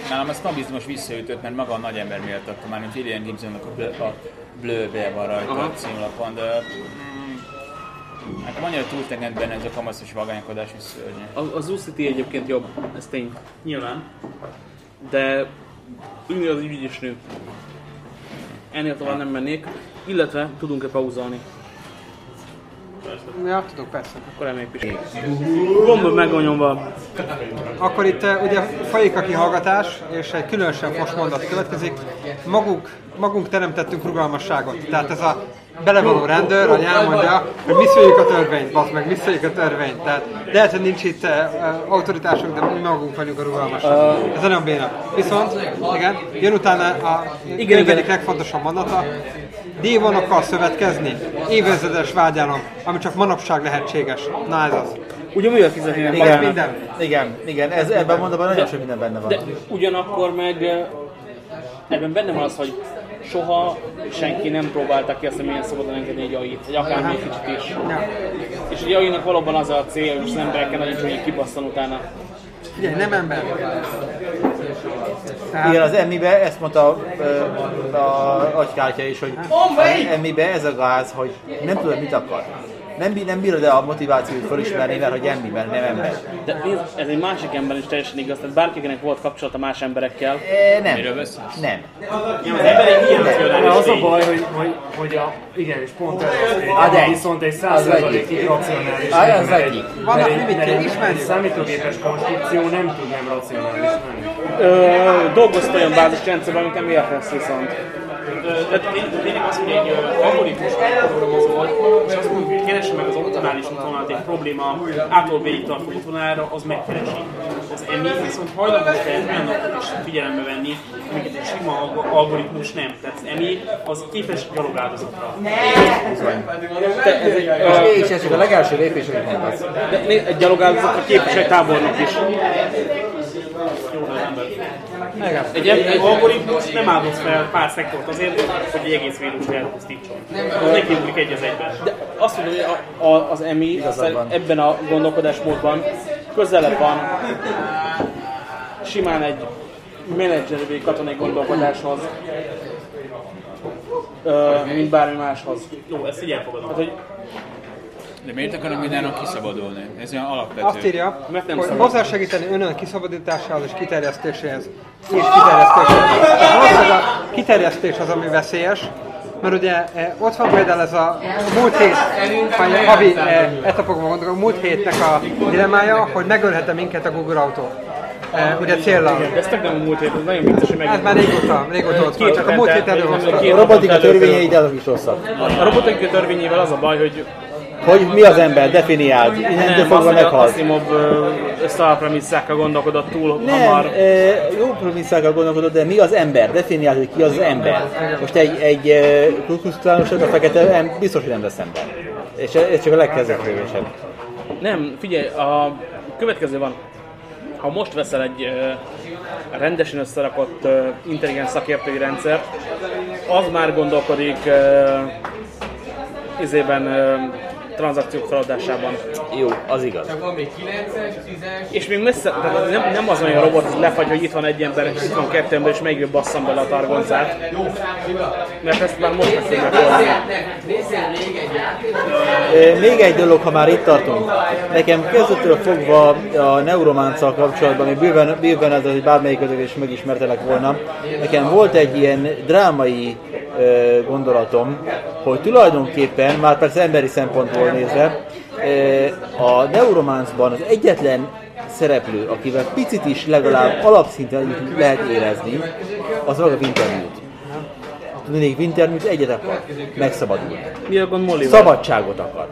Nálam a sznobizmus visszaütött, mert maga a nagy ember miatt adtam már, mint William Gibsonnak a, blö, a blőbe van rajta Aha. a címlapon, de mm, nekem annyira túltengett benne ez a kamaszos vagánykodás, hogy szörnyű. A, a Zoo City egyébként jobb, ez tény. Nyilván. De ülni az ügy is nő. Ennél tovább nem mennék. Illetve tudunk-e pauzolni? Ja, tudok, persze. Akkor emeljük is. Gombot megonyomva. Akkor itt eh, ugye folyik a kihallgatás, és egy különösen fos mondat következik. Maguk, magunk teremtettünk rugalmasságot. Tehát ez a belevaló rendőr, hogy elmondja, hogy mi szüljük a törvényt, basz meg, mi szüljük a törvényt. Tehát lehet, hogy nincs itt eh, autoritásunk, de mi magunk vagyunk a rugalmasság. Ez nagyon béna. Viszont, igen, jön utána a igen, igen. egyik legfontosabb mondata, démonokkal szövetkezni, évezredes vágyálom, ami csak manapság lehetséges. Na ez az. Ugye mivel fizetnének Igen. magának? minden. Igen, igen, ez, ebben mondom, nagyon sok minden benne van. De ugyanakkor meg eh, ebben benne van az, hogy soha senki nem próbálta ki azt, hogy milyen szabadon engedni egy AI-t, vagy akár még kicsit is. Ja. És egy AI-nak valóban az a cél, hogy az emberekkel nagyon csúnyán kibasszan utána. Figyelj, nem ember. Igen, Tehát, az Emmibe ezt mondta ö, a agykártya is, hogy az Emmibe ez a gáz, hogy nem tudod mit akar. Nem, bí- nem bírod el a motivációt felismerni, mert hogy ember, nem ember. De nézd, ez egy másik ember is teljesen igaz, tehát bárkinek volt kapcsolata más emberekkel. E, nem. Miről beszélsz? Nem. Az ember egy De az a baj, hogy, hogy, hogy a, igen, és pont ez az egy, Az egy. viszont egy Az százszerzalékig racionális. Az mert egyik. egy- Vannak mert egy- limitjei, mert egy- ismerjük. Egy számítógépes konstrukció nem tud nem racionális lenni. Ö, dolgozta olyan bázisrendszerben, amit nem értesz viszont. Tehát tény- tényleg az, hogy egy algoritmus programozó vagy, és azt mondjuk, hogy keresse meg az optimális útvonalat egy probléma ától végig tartó útvonalára, az megkeresi. Az EMI viszont hajlamos lehet olyanokat is figyelembe venni, amiket egy sima alg- algoritmus nem. Tehát az EMI az képes gyalogáldozatra. Ö, És ez csak a legelső lépés, amit mondasz. de, egy gyalogáldozatra képes egy tábornok is. Igen. Egy, egy algoritmus nem áldoz fel pár szektort azért, hogy egy egész vírust elpusztítson. Az neki ugrik egy az egyben. De azt mondom, hogy a, a, az EMI ebben a gondolkodásmódban közelebb van simán egy menedzseri katonai gondolkodáshoz, mint bármi máshoz. Jó, ezt így elfogadom. Hát, hogy De miért akarnak mindenről kiszabadulni? Ez olyan alapvető. Azt írja, Mert nem hogy hozzásegíteni önön kiszabadításához és kiterjesztéséhez. És kiterjesztéséhez. Valószínűleg a kiterjesztés az, ami veszélyes, mert ugye eh, ott van például ez a múlt hét, vagy a havi eh, etapokban gondolom, a múlt hétnek a dilemmája, hogy megölhet-e minket a Google Autó. Eh, ugye céllal. de ez nem a múlt hét, ez nagyon vicces, hogy meg... már régóta, régóta ott van, csak a múlt hét hetente, előhozta. A robotika törvényei, de azok is rosszak. A robotika törvényével az a baj, hogy Hogy mi az ember, definiált, innentől fogva meghalt. Asimov szalpremisszákkal gondolkodott túl Nem, hamar. e, jó premisszákkal gondolkodod, de mi az ember? Definiált, hogy ki az az ember. Most egy, egy krukusztánosod, a fekete, em, biztos, hogy nem lesz ember. És ez csak a legkezelhetősebb. Nem, figyelj, a következő van. Ha most veszel egy ö, rendesen összerakott ö, intelligens szakértői rendszert, az már gondolkodik ö, izében ö, tranzakciók feladásában. Jó, az igaz. És még messze, tehát nem, nem az olyan robot, hogy lefagy, hogy itt van egy ember, és itt van kettő ember, és melyikből basszam bele a targoncát. Mert ezt már most meg. E, Még egy dolog, ha már itt tartunk. Nekem kezdettől fogva a neurománccal kapcsolatban, még bőven, bőven ez, hogy bármelyik is megismertelek volna, nekem volt egy ilyen drámai gondolatom, hogy tulajdonképpen, már persze emberi szempontból nézve, a neurománcban az egyetlen szereplő, akivel picit is legalább alapszinten lehet érezni, az maga Wintermute. Tudnék, Wintermute egyet akar, megszabadulni. Mi a gond Molly? Szabadságot akar.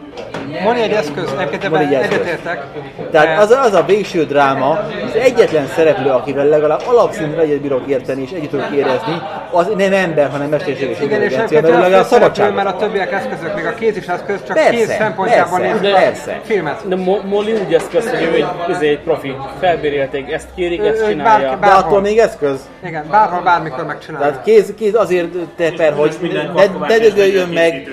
Van egy eszköz, egyébként Van egy ebben eszköz. egyetértek. Tehát az, az a végső dráma, az egyetlen szereplő, akivel legalább alapszinten egyet bírok érteni és együtt tudok érezni, az nem ember, hanem mesterséges Igen, és egyébként legalább szabadság. mert a többiek eszközök, még a két is eszköz, csak Persze, két szempontjában persze, nézik persze. filmet. De Mo- Molly úgy eszköz, hogy ő egy, izé, egy profi. Felbérélték, ezt kérik, ezt csinálja. De attól még eszköz. Igen, bárhol, bármikor megcsinálja. Tehát kéz, kéz azért teper, hogy minden ne, dögöljön meg,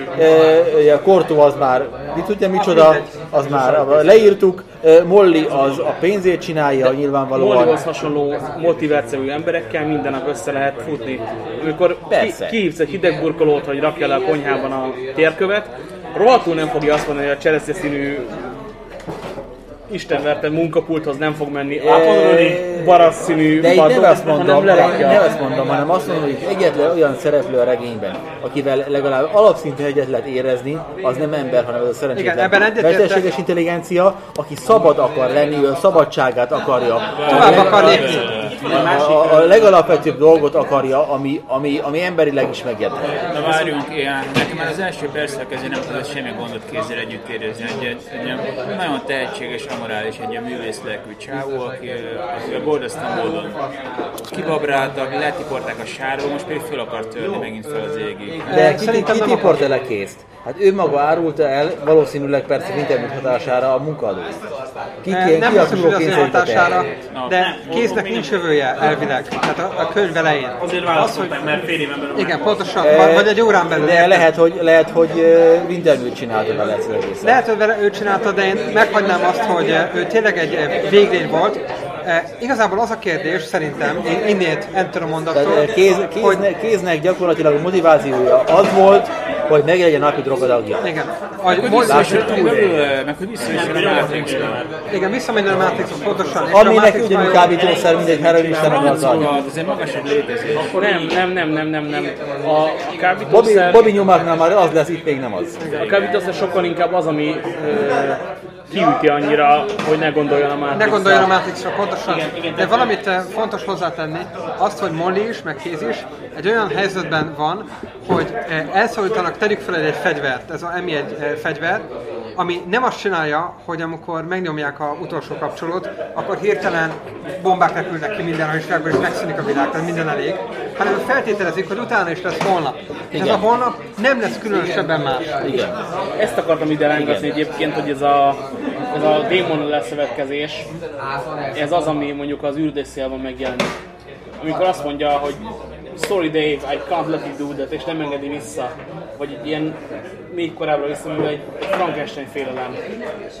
a Kortó az már, mi tudja micsoda, az már leírtuk, Molly az a pénzét csinálja nyilvánvalóan. Mollyhoz hasonló motivációjú emberekkel minden nap össze lehet futni. Amikor Persze. ki, kihívsz egy hideg burkolót, hogy rakja le a konyhában a térkövet, rohadtul nem fogja azt mondani, hogy a cseresznye színű istenverte munkapulthoz nem fog menni, átadni barasz színű De itt nem azt mondom, lerakja. nem azt mondom, hanem azt mondom, hogy egyetlen olyan szereplő a regényben, akivel legalább alapszintű egyet lehet érezni, az nem ember, hanem az a szerencsétlen mesterséges intelligencia, aki szabad akar lenni, ő a szabadságát akarja. Tovább akar lépni. A, a, legalapvetőbb dolgot akarja, ami, ami, ami emberileg is megérdekel. Na várjunk, ilyen, nekem már az első percek ezért nem tudott semmi gondot kézzel együtt érezni. Egy, egy, egy ilyen nagyon tehetséges, amorális, egy ilyen művészlelkű csávó, aki, a boldasztan módon kibabráltak, letiporták a sárba, most pedig föl akar törni megint fel az égig. De ki, Szerintem ki el a készt? Hát ő maga árulta el, valószínűleg persze internet hatására a munkadót. Ki, ki, Nem ki az, biztos, hogy hogy az kényszerítette hatására, de kéznek nincs jövője elvileg. Tehát a, a könyv elején. Azért választották, mert fél éven belül Igen, pontosan, Eh, vagy- egy órán belül. De lehet, hogy, lehet, hogy Wintermute csinálta vele ezt az egészet. Lehet, hogy vele ő csinálta, de én meghagynám azt, hogy ő tényleg egy véglény volt. Eh, Igazából az a kérdés, szerintem, én innét Enter a mondattól, kéz, kéznek, kéznek gyakorlatilag a motivációja az volt, hogy meglegyen napi drogadagja. Igen. Hogy most- vissza is meg hogy vissza is a. Igen, visszamenni a Matrixhoz pontosan. Aminek ugyanúgy kábítószer, mint egy heroinistának az agya. Szóval ez egy magasabb létezés. Nem, nem, nem, nem, nem, nem. A, Bobby, kábítószer, Bobby nyomáknál már az lesz, itt még nem az. a kábítószer sokkal inkább az, ami kiüti annyira, hogy ne gondoljon a Matrixra. Ne gondoljon a Matrixra, pontosan. Igen, igen, De valamit eh, fontos hozzátenni, azt, hogy Molly is, meg Kéz is egy olyan helyzetben van, hogy eh, elszólítanak, tegyük fel egy fegyvert, ez a emi egy eh, fegyver, ami nem azt csinálja, hogy amikor megnyomják a utolsó kapcsolót, akkor hirtelen bombák repülnek ki minden világban, és megszűnik a világ, tehát minden elég, hanem feltételezik, hogy utána is lesz holnap. Ez Igen. a holnap nem lesz különösebben más. Igen. Ezt akartam ide rángatni egyébként, hogy ez a, ez a démon leszövetkezés, ez az, ami mondjuk az űrdészélben megjelenik. Amikor azt mondja, hogy Sorry Dave, I can't let you do that, és nem engedi vissza. Vagy ilyen még korábbra visszamenve egy Frankenstein félelem.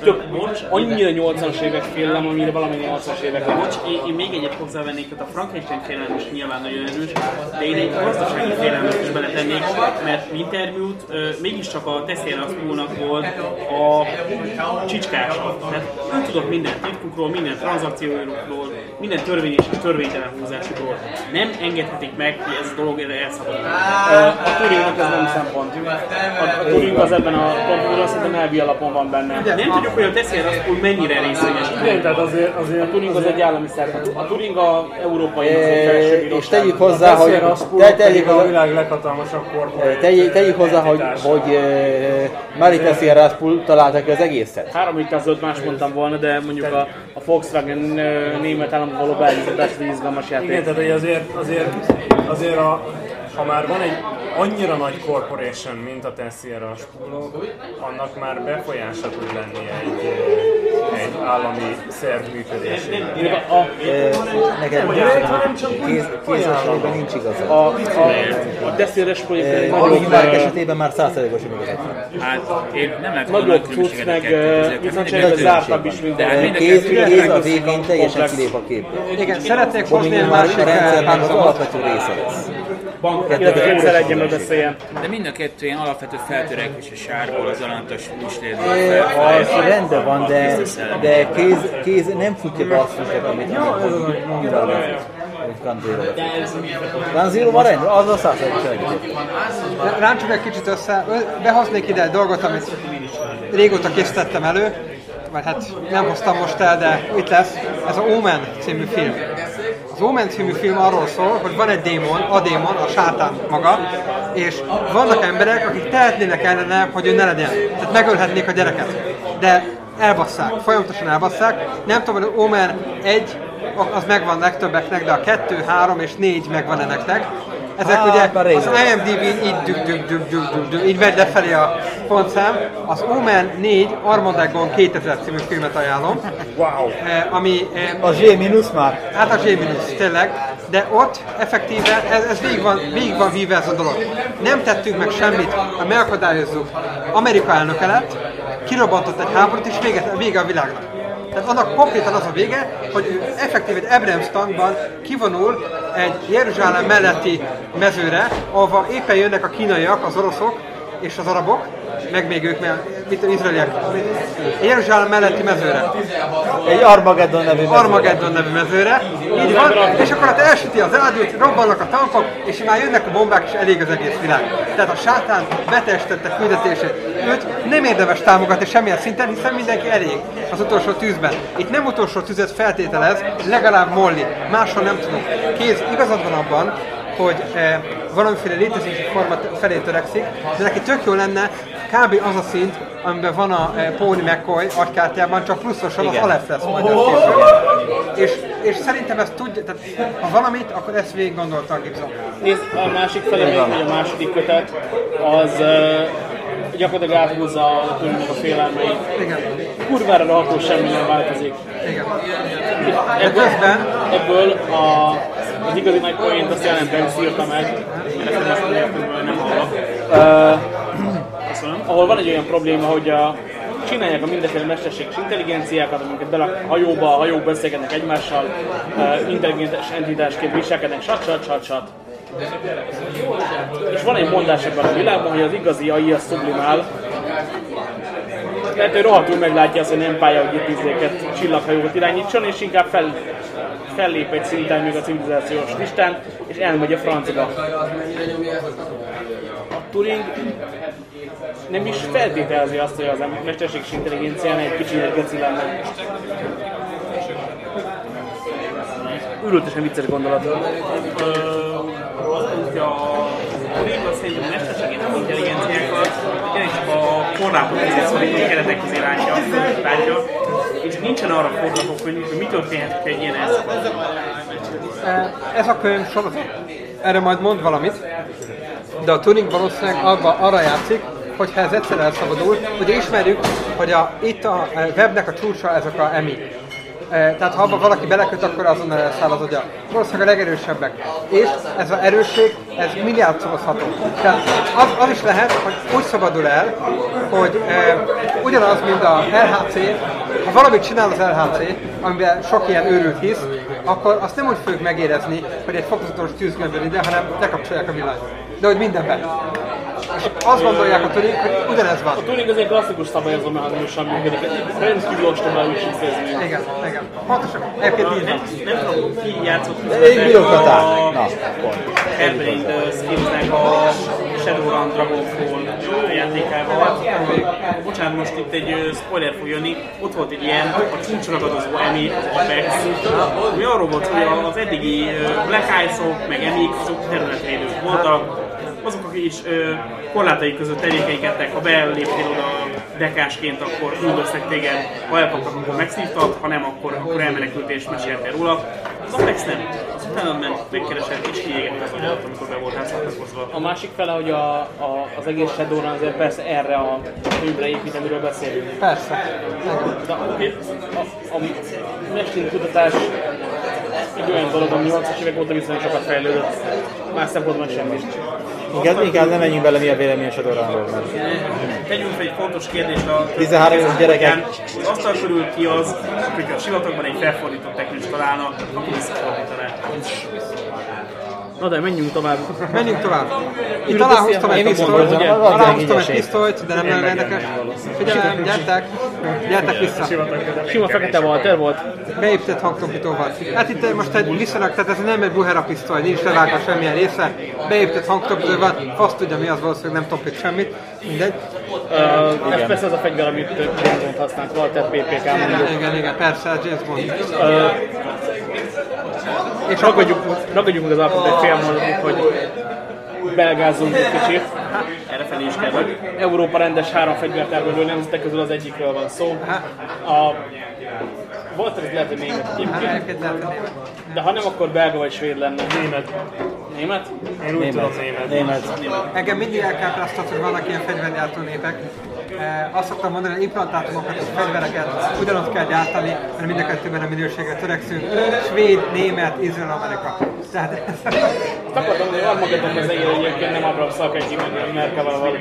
Tök, annyira 80-as évek félelem, amire valami 80-as évek nem. Bocs, én, én még egyet hozzávennék, tehát a Frankenstein félelem is nyilván nagyon erős, de én egy gazdasági félelmet is beletennék, mert Wintermute ö, mégiscsak a Tesseract volt a csicskása. Tehát ő tudott minden titkukról, minden tranzakciójukról, minden törvényes és törvénytelen húzásukról. Nem engedhetik meg, hogy ez a dolog erre elszabaduljon. A Turingnak ez nem szempont. A, a Turing az ebben a kompjúteron szerintem elvi alapon van benne. Nem tudjuk, hogy a Tesseract úgy mennyire részvényes. Igen, tehát azért, azért A Turing az egy állami szerv. A Turing a európai és tegyük hozzá, hogy hogy az te, tegyük a világ leghatalmasabb korporáció. tegyük, hozzá, hogy, hogy Mari Tessier Raspul találta ki az egészet. 3500 más mondtam volna, de mondjuk a, a Volkswagen német államban való beállítás izgalmas Igen, játék. tehát hogy azért, azért, azért a, ha már van egy annyira nagy corporation, mint a Tessier a spuló, annak már befolyása tud lenni egy, egy állami szerv működésére. A, E, Neked kéz, kéz esetében nincs igaza. a, a, a Destineres E, projekt Nagyobb nagyobb, Márk ö, esetében már százszerzékos igazat. Hát én nem lehet volna nagyobb nagy különbséget a meg kettő viszont cserébe zártabb is, hát a- a Kéz, a végén teljesen kilép a képből. Igen, szeretnék hozni egy már másik a rendszernek az alapvető része lesz. Illetve egyszer egyenbe beszéljen. De mind a kettő ilyen alapvető feltörekvés a sárból, az alantas É, Az rendben van, de, de kéz, kéz nem futja be azt amit amit Ganzero Ganzero van rendben, az a egyetért. Ráncsuk egy kicsit össze, behoznék ide egy dolgot, amit régóta készítettem elő, vagy hát nem hoztam most el, de itt lesz. Ez a Omen című film. Az Omen című film arról szól, hogy van egy démon, a démon, a sátán maga, és vannak emberek, akik tehetnének ellene, hogy ő ne legyen. Tehát megölhetnék a gyereket. De elbasszák, folyamatosan elbasszák. Nem tudom, hogy Omen egy, az megvan legtöbbeknek, de a kettő, három és négy megvan-e nektek. Ezek Hát, ugye az. IMDb így dük, dük, dük, dük, dük, dük, így megy lefelé a pontszám. Az Omen 4 Armageddon 2000 című filmet ajánlom. Wow. Eh, ami eh, A Z mínusz már? Hát a G-minusz, tényleg. De ott effektíve ez, ez végig, van, végig van víve ez a dolog. Nem tettünk meg semmit, hogy megakadályozzuk. Amerika elnöke lett, kirobbantott egy háborút, és vége, vége a világnak. Tehát annak konkrétan az a vége, hogy ő effektív egy Abrams tankban kivonul egy Jeruzsálem melletti mezőre, ahova éppen jönnek a kínaiak, az oroszok és az arabok, meg még ők, mert mit az izraeliek, Jeruzsálem melletti mezőre. Egy Armageddon nevű mezőre. Armageddon nevű mezőre. Így van, és akkor hát elsüti az ágyút, robbannak a tankok, és már jönnek a bombák, és elég az egész világ. Tehát a sátán betestette küldetését. Nem érdemes támogatni semmilyen szinten, hiszen mindenki elég az utolsó tűzben. Itt nem utolsó tüzet feltételez, legalább Molly. Máshol nem tudunk. Kéz, igazad van abban, hogy eh, valamiféle létezési forma felé törekszik, de neki tök jó lenne kb. az a szint, amiben van a eh, Pony McCoy agykártyában, csak pluszosan az. Aleph lesz majd ez később. És, és szerintem ezt tudja, tehát ha valamit, akkor ezt végig gondolta a Gibson. Nézd, a másik fele még, hogy a második kötet, az uh, gyakorlatilag áthúzza a Turingnak a félelmeit. Igen, Kurvára rohadtul semmi nem változik. igen. Ebből, ebből a, az igazi nagy poént azt jelentem szírta meg, mert ezt hogy nem hallok. Uh, Köszönöm. ahol van egy olyan probléma, hogy a, csinálják a mindenféle mesterséges intelligenciákat, amiket bele a hajóba, a hajók beszélgetnek egymással, uh, intelligens entitásként viselkednek, sat, sat, sat, sat. És van egy mondás ebben a világban, hogy az igazi AI a sublimál, lehet, hogy rohadtul meglátja azt, hogy nem pálya, hogy itt izéket, csillaghajókat irányítson, és inkább fel, fellép egy szinten még a civilizációs listán, és elmegy a francba. A Turing nem is feltételezi azt, hogy az mesterséges intelligencián egy kicsit egy geci lenne. Ürültesen vicces gondolat. Ö, azt mondja, a Turing azt szerintem mesterséges intelligenciákat tényleg csak a korlátot közé szorító keretek közé látja, látja, és nincsen arra forgatók, hogy mi történhet, hogy egy ilyen eszköz. Ez a könyv sorozat, erre majd mond valamit, de a Turing valószínűleg abba, arra játszik, hogyha ez egyszer elszabadul, ugye ismerjük, hogy a, itt a webnek a csúcsa ezek a EMI. E, Tehát ha abban valaki beleköt, akkor azonnal elszáll az agya. Valószínűleg a legerősebbek. És ez az erősség, ez milliárdszorozható. Tehát az, az is lehet, hogy úgy szabadul el, hogy e, ugyanaz, mint a LHC, ha valamit csinál az LHC, amiben sok ilyen őrült hisz, akkor azt nem úgy fogjuk megérezni, hogy egy fokozatos tűzgömböl ide, hanem lekapcsolják a villanyt. De hogy mindenben. És azt gondolják a Turing, hogy ugyanez van. A Turing az egy klasszikus szabályozó mechanizmusan működik, rendkívül ostoba is intézmény. Igen, igen. Pontosan. Egyébként így van. Nem tudom, ki játszott Egy bürokratár. Na, Airbrain Skillsnek a Shadowrun Dragonfall játékával. Bocsánat, most itt egy spoiler fog jönni. Ott volt egy ilyen, a csúcsragadozó Emi, Apex, ami arról volt, hogy az eddigi Black Eyes-ok, meg azok területvédők voltak. Azok, akik is ö, korlátai között tevékenykedtek, ha beléptél oda dekásként, akkor üldöztek téged, ha elkaptak, akkor megszívtak, ha nem, akkor, akkor elmenekültél és meséltél róla. Az Apex nem. Utána ment, megkeresett és kiégett az agyat, amikor be volt házhatozva. A másik fele, hogy a, a, az egész Shadowrun azért persze erre a könyvre épít, amiről beszélünk. Persze. De a, a, a mesterkutatás egy olyan dolog, ami 80-as évek óta viszonylag sokat fejlődött. Más szempontban semmi. Inkább, inkább nem menjünk bele, mi a vélemény a Shadowrunról. Tegyünk fel egy fontos kérdést a 13 éves gyerekek. Az asztal körül ki az, hogy a sivatagban egy felfordított teknős találna, akkor visszafordítaná. Na de menjünk tovább. Menjünk tovább. Itt Ültesz aláhúztam egy pisztolyt, aláhúztam egy pisztolyt, de nem nagyon érdekes. Figyelem, gyertek, gyertek vissza. Sima fekete Walter volt. Beépített hangtompítóval. Hát itt most egy viszonylag, tehát ez nem egy buhera pisztoly, nincs levágva semmilyen része. Beépített hangtompítóval, azt tudja mi az, valószínűleg nem tompít semmit, mindegy. Uh, ez persze az a fegyver, amit James Bond használt, Walter PPK. Igen, igen, igen, persze, ez James Bond. És ragadjuk meg az alapot egy fél mondatot, hogy belgázzunk egy kicsit. Erre felé is kell, Európa rendes három fegyvertermelő nemzetek közül az egyikről van szó. A volt ez lehet, hogy német Hát, egyébként, német. de ha nem, akkor belga vagy svéd lenne. Német. Német? Én úgy tudom német. Német. Engem mindig elkápráztat, hogy vannak ilyen fegyvergyártó népek. Eh, Azt szoktam mondani, hogy implantátumokat és fegyvereket ugyanott kell gyártani, mert mind a kettőben a minőségre törekszünk. Svéd, német, Izrael, Amerika. Tehát ez, Akartam, hogy Armageddon az egér egyébként nem Abrams Szalkegyi, meg Merkel valami.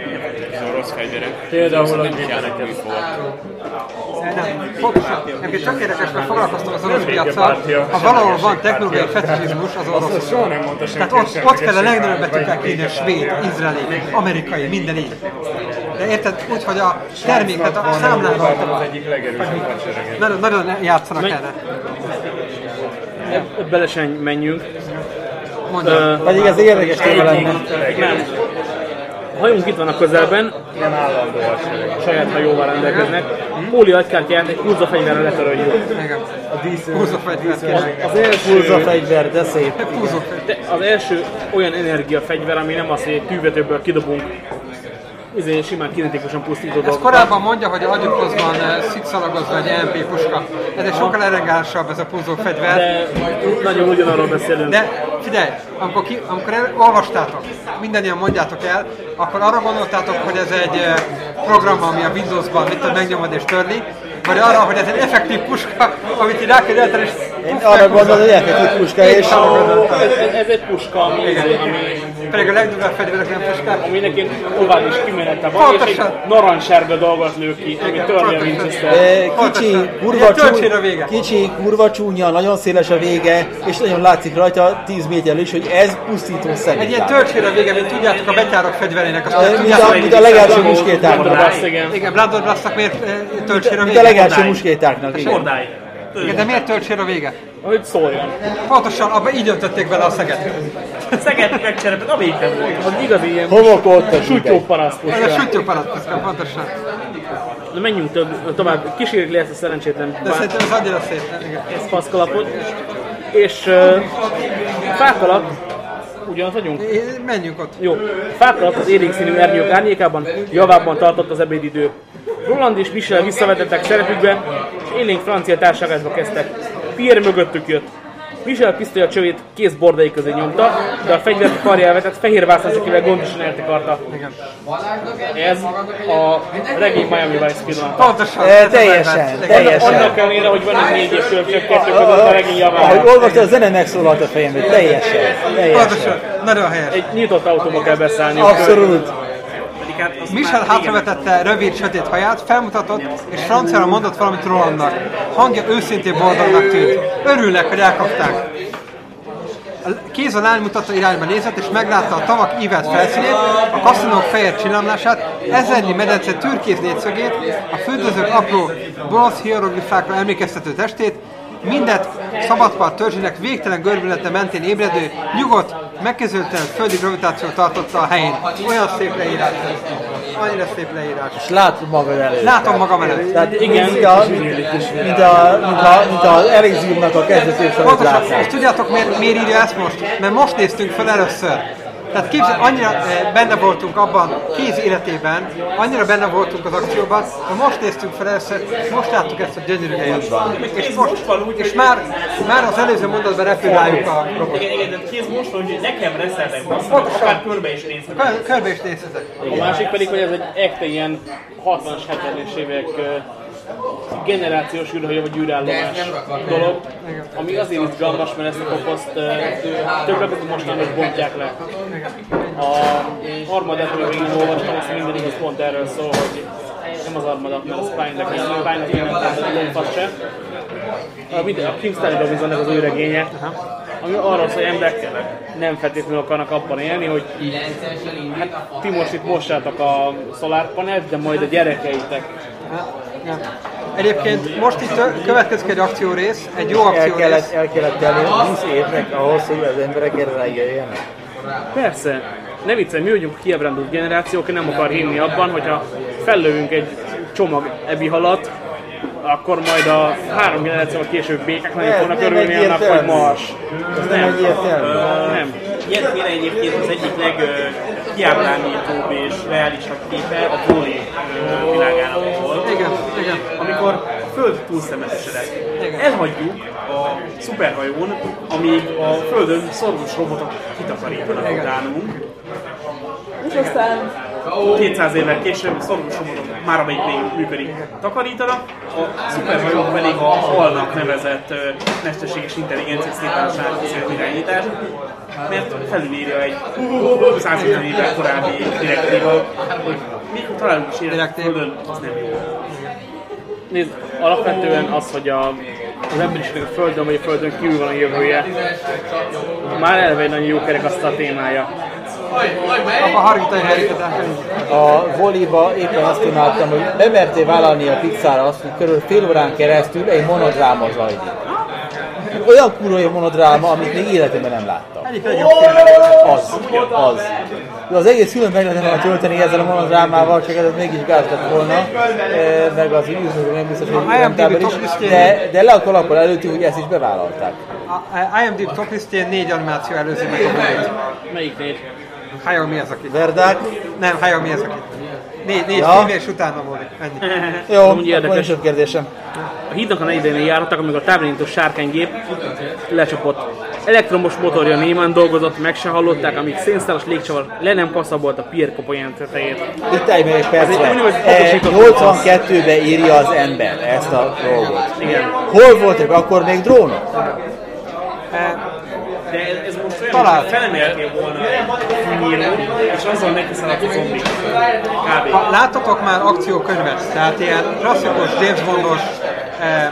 rossz fegyverek. Például a gépeleket. nem, pontosan. Egyébként csak érdekes, mert foglalkoztam az orosz piacsal. Ha valahol van technológiai fetishizmus, az orosz. Azt soha nem mondta Tehát ott, ott kell a hogy legnagyobb betűkkel kérni a svéd, izraeli, amerikai, minden így. De érted, úgy, hogy a terméket a számlán az egyik legerősebb hadsereget. nagyon, nagyon játszanak Meg- erre. Bele sem menjünk. Mondja. Ö, Pedig ez érdekes téma lenne. nem. A hajónk itt van a közelben, Nem állandó hadsereg. saját hajóval rendelkeznek. Póli agykártyát egy húzza fegyverre letöröljük. Igen. Húzó fegyvert kérlek. Az első, Húzza fegyver, de szép. Fegyvert. de az első olyan energiafegyver, ami nem az, hogy egy tűvetőből kidobunk izé, simán kinetikusan pusztító Ez korábban mondja, hogy agyukhoz van eh, szikszalagozva egy MP puska. Ez egy sokkal elegánssabb ez a púzó fegyver. De nagyon ugyanarról beszélünk. De figyelj, amikor, ki, amikor el, olvastátok, mindannyian mondjátok el, akkor arra gondoltátok, hogy ez egy eh, program, ami a Windowsban mit tudom, megnyomod és törli, vagy arra, hogy ez egy effektív puska, amit így rá kell eltenni, és Én arra gondolom, hogy elkezdett puska, és Ez, ez egy puska, ami, ami Pedig a legdurvább fegyverek nem puskák. aminek egy ovális kimenete van, és egy Pontosan. narancssárga dolgot lő ki, ami törli a pontosan. Winchester. Eh, kicsi, Pontosan. kurva, csúnya, a vége. kicsi, kurva csúnya, nagyon széles a vége, és nagyon látszik rajta 10 méterről is, hogy ez pusztító szemét. Egy ilyen töltsére vége, mint tudjátok a betyárok fegyverének. Azt Eh, Mint a, tudjátok, mint a legelső muskétáknak. Igen. igen, Blunderbussnak miért eh, töltsére a Mint a vége? legelső muskétáknak. igen. De miért töltsére a vége? Hogy szóljon. Pontosan, abban így öntötték bele a szeget. Szeged megcserepet, a végben volt. Az igazi ilyen Homokot a sutyó paraszt Ez a sütőparatpuszka, pontosan. De menjünk több, tovább, kísérjük le ezt a szerencsétlen De szerintem ez annyira szép. Ezt faszkalapot. És uh, fák alatt, ugyanaz vagyunk? Menjünk ott. Jó, fák alatt az élénk színű ernyők árnyékában javában tartott az ebédidő. Roland és Michel visszavetettek szerepükbe, és élénk francia társaságba kezdtek. Pierre mögöttük jött. Michel pisztolya csövét kész bordai közé nyomta, de a fegyvert a karjára vetett fehér vászonsokével gondosan eltakarta. Igen. Ez a regény Miami Vice pillanat. Pontosan. A teljesen, teljesen. Annak ellenére, hogy van egy négy és különbség kettő között a regény Ahogy javára. olvastad, a zene megszólalt a fejembe, teljesen, teljesen. Pontosan. Nagyon helyes. Egy nyitott autóba kell beszállni. Abszolút. Azt Michel hátravetette rövid, sötét haját, felmutatott, és franciára mondott valamit Rolandnak. Hangja őszintén boldognak tűnt. Örülnek, hogy elkapták. A kéz a lány mutatta irányba nézett, és meglátta a tavak ívelt felszínét, a kaszinók fehér csillámlását, ezernyi medence türkéz négyszögét, a fürdőzők apró bronz hieroglifákra emlékeztető testét, mindet szabadpart törzsének végtelen görbülete mentén ébredő, nyugodt, megkezdődtelen földi gravitáció tartotta a helyén. Olyan szép leírás. Annyira szép leírás. És látod magad előtt. Látom magam előtt. Tehát Igen. mint a, mint a, mint a, mint az Elysiumnak a kezdetét Pontosan, és tudjátok miért, miért írja ezt most? Mert most néztünk fel először. Tehát képzel, annyira eh, benne voltunk abban, kéz életében, annyira benne voltunk az akcióban, hogy most néztünk fel és most láttuk ezt a gyönyörű helyet. És, most, és már, már az előző mondatban repül rájuk a robot. Igen, igen, de kéz most van, hogy nekem reszelnek Pontosan. akár körbe is. Kör- Körbe is nézhetek. A másik pedig, hogy ez egy ekte ilyen 60-as, 70-es évek generációs űrhajó vagy űrállomás dolog, ami azért izgalmas, mert ezt a koposzt ö, többek között mostanában bontják le. A harmadát, amit végig olvastam, azt minden igaz pont erről szól, hogy nem az armadat, mert a Spine-nek a Spine-nak nem tehát a lomfasz se. A, minden- a Kim Stanley Robinsonnak az ő regénye, ami arról szól, hogy emberek nem feltétlenül akarnak abban élni, hogy hát ti most itt mossátok a szolárpanelt, de majd a gyerekeitek. Ja. Egyébként most itt következik egy akciórész, egy jó El akciórész. kellett, el kellett tenni 20 évnek ahhoz, hogy az emberek erre rájöjjenek. Persze, ne viccelj, mi vagyunk kiebrándult generáció, aki nem akar hinni abban, hogyha fellövünk egy csomag ebi halat, akkor majd a három generációval később békek nagyon fognak nem örülni annak, hogy mars. Ez nem egyértelmű. Nem. Ilyen téren egyébként az egyik legkiábrándítóbb és reálisabb képe a Broly világának volt. Amikor a Föld túlszemetesedett. Elhagyjuk a szuperhajón, amíg a Földön szoros robotok kitakarítanak utánunk. És aztán 200 évvel később szoros robotok, már amelyik még működik, takarítanak, a szuperhajók pedig a halnak nevezett ö, mesterséges intelligencia szétvásárolt irányítás, mert felülírja egy 150 évvel korábbi direktíva, hogy ha találunk is élet a Direktív. Földön, az nem jó. Nézd, alapvetően az, hogy a, az emberiségnek a Földön vagy a Földön kívül van a jövője, már eleve egy nagyon jó kerekasztal témája. Helyzetet A voliba éppen azt imádtam, hogy bemertél vállalni a Pixar azt, hogy körül fél órán keresztül egy monodráma zajlik. Olyan kurva jó monodráma, amit még életemben nem láttam. Film. Az, az. De az egész film meg lehetne tölteni ezzel a monodrámával, csak ez mégis gáz lett volna, eh, meg az űrnök nem biztos, hogy is, de, de le a kalappal előttük, hogy ezt is bevállalták. A IMDb top listjén négy animáció előzi meg a. Melyik négy? Hayao Miyazaki. Verdák? Nem, Hayao Miyazaki. Négy, négy Ja. és utána volt. Ennyi. Jó, Amúgy akkor több kérdésem. A hídnak a negyedénél jártak, amikor a távirányító sárkánygép lecsapott Elektromos motorja némán dolgozott, meg se hallották, amíg szénszálas légcsavar le nem kaszabolt a Pierre Copoyen tetejét. Itt állj meg egy percre. E, pontosított 82-ben írja az ember ezt a dolgot. Igen. Hol voltak akkor még drónok? De ez, hogy felemeltél volna és azzal neki a zombik. Kb. Láttatok már akciókönyvet, tehát ilyen klasszikus James Bondos, eh,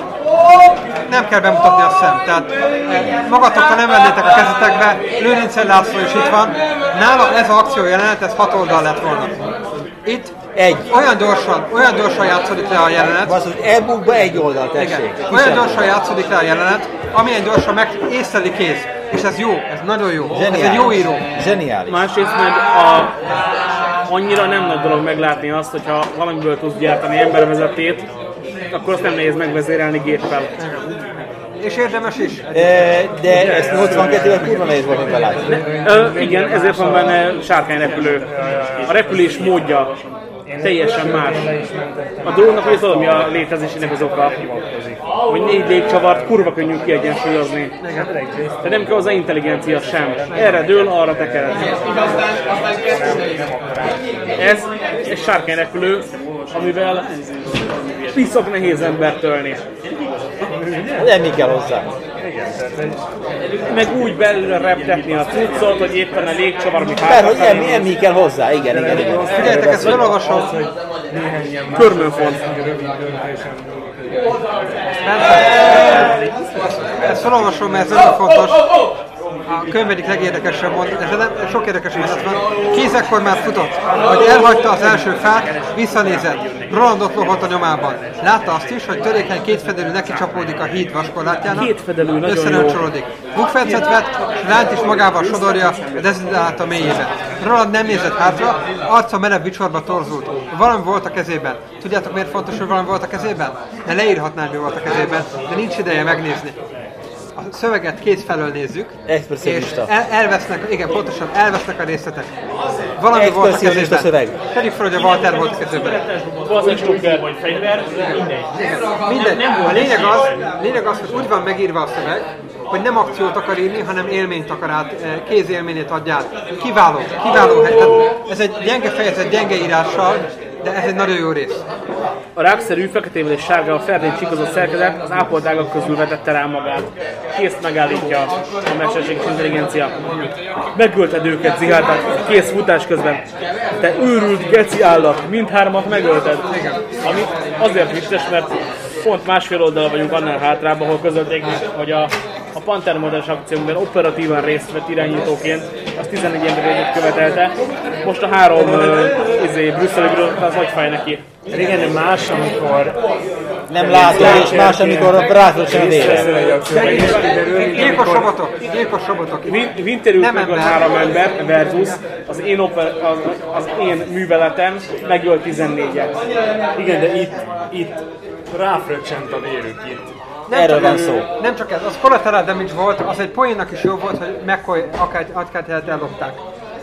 nem kell bemutatni a szem, tehát eh, magatokkal nem vennétek a kezetekbe, Lőrincen László is itt van, nála ez az akció jelenet, ez hat oldal lett volna. Itt Egy. olyan gyorsan, olyan gyorsan játszódik le a jelenet, Basszus, e-bookba egy oldal, tessék. igen, olyan gyorsan játszódik le a jelenet, amilyen gyorsan meg észleli kéz. És ez jó, ez nagyon jó. Ez egy jó író. Zseniális. Másrészt meg a, annyira nem nagy dolog meglátni azt, hogyha valamiből tudsz gyártani embervezetét, akkor azt nem nehéz megvezérelni géppel. És érdemes is. E, de ezt 82-ben kurva nehéz volt belátni. Ö, igen, ezért van benne sárkányrepülő. A repülés módja teljesen más. A drónnak ugye tudod, mi a létezésének az oka, hogy négy légcsavart kurva könnyű kiegyensúlyozni. De nem kell hozzá intelligencia sem. Erre dől, arra tekered. Ez egy sárkányrepülő, amivel piszok nehéz embert tölni. Nem mi kell hozzá. Meg úgy belülre reptetni a cuccot, hogy éppen a légcsavar, ami Mert hogy nem, nem mi kell hozzá, igen, igen, igen. Figyeljetek, ezt felolvasom. körmön font. Ezt felolvasom, mert ez nagyon fontos. A könyv egyik legérdekesebb és nem, sok érdekes mondat van. Kézekkor már futott, hogy elhagyta az első fát, visszanézett. Rolandot lógott a nyomában. Látta azt is, hogy törékeny kétfedelű neki csapódik a híd vaskorlátjának. Kétfedelű, nagyon Összerancsolodik. Bukfencet vett, és lányt is magával sodorja a dezidáta mélyébe. Roland nem nézett hátra, arca merev vicsorba torzult. Valami volt a kezében. Tudjátok miért fontos, hogy valami volt a kezében? De leírhatnám, mi volt a kezében, de nincs ideje megnézni. Szöveget két felől nézzük, és el, elvesznek, igen, pontosan, elvesznek a részletek. Valami volt a kezében. szöveg. Tegyük fel, hogy a Walter volt a kezében. Vagy fegyver, mindegy. A lényeg az, lényeg az, hogy úgy van megírva a szöveg, hogy nem akciót akar írni, hanem élményt akar át, eh, kézélményét adja át. Kiváló, kiváló hely. Tehát Ez egy gyenge fejezet, gyenge írással, de ez egy nagyon jó rész. A rákszerű feketével és sárgával ferdén csikozott szerkezet az ápoltágak közül vetette rá magát. Kész megállítja a mesterséges intelligencia. Megölted őket, ziháltak, kész futás közben. Te őrült geci állat, mindhármat megölted. Ami azért vicces, mert pont másfél oldal vagyunk annál hátrább, ahol közölték, hogy a Panther modells akciónkban operatívan részt vett irányítóként, az 11 ember együtt követelte. Most a három uh, izé, brüsszeli büró, az hogy fáj neki. Régen más, amikor Nem látod, és más, amikor a brázol sem. Gyilkos robotok, gyilkos robotok. Vin- Winter Nem megölt ember. három ember versus az én, oper, az, az én műveletem megölt 14-et. Igen, de itt, itt ráfröccsent a vérük itt. Nem Erről csak van szó. Nem csak ez, az collateral damage volt, az egy poénnak is jó volt, hogy McCoy akár, akár ellopták.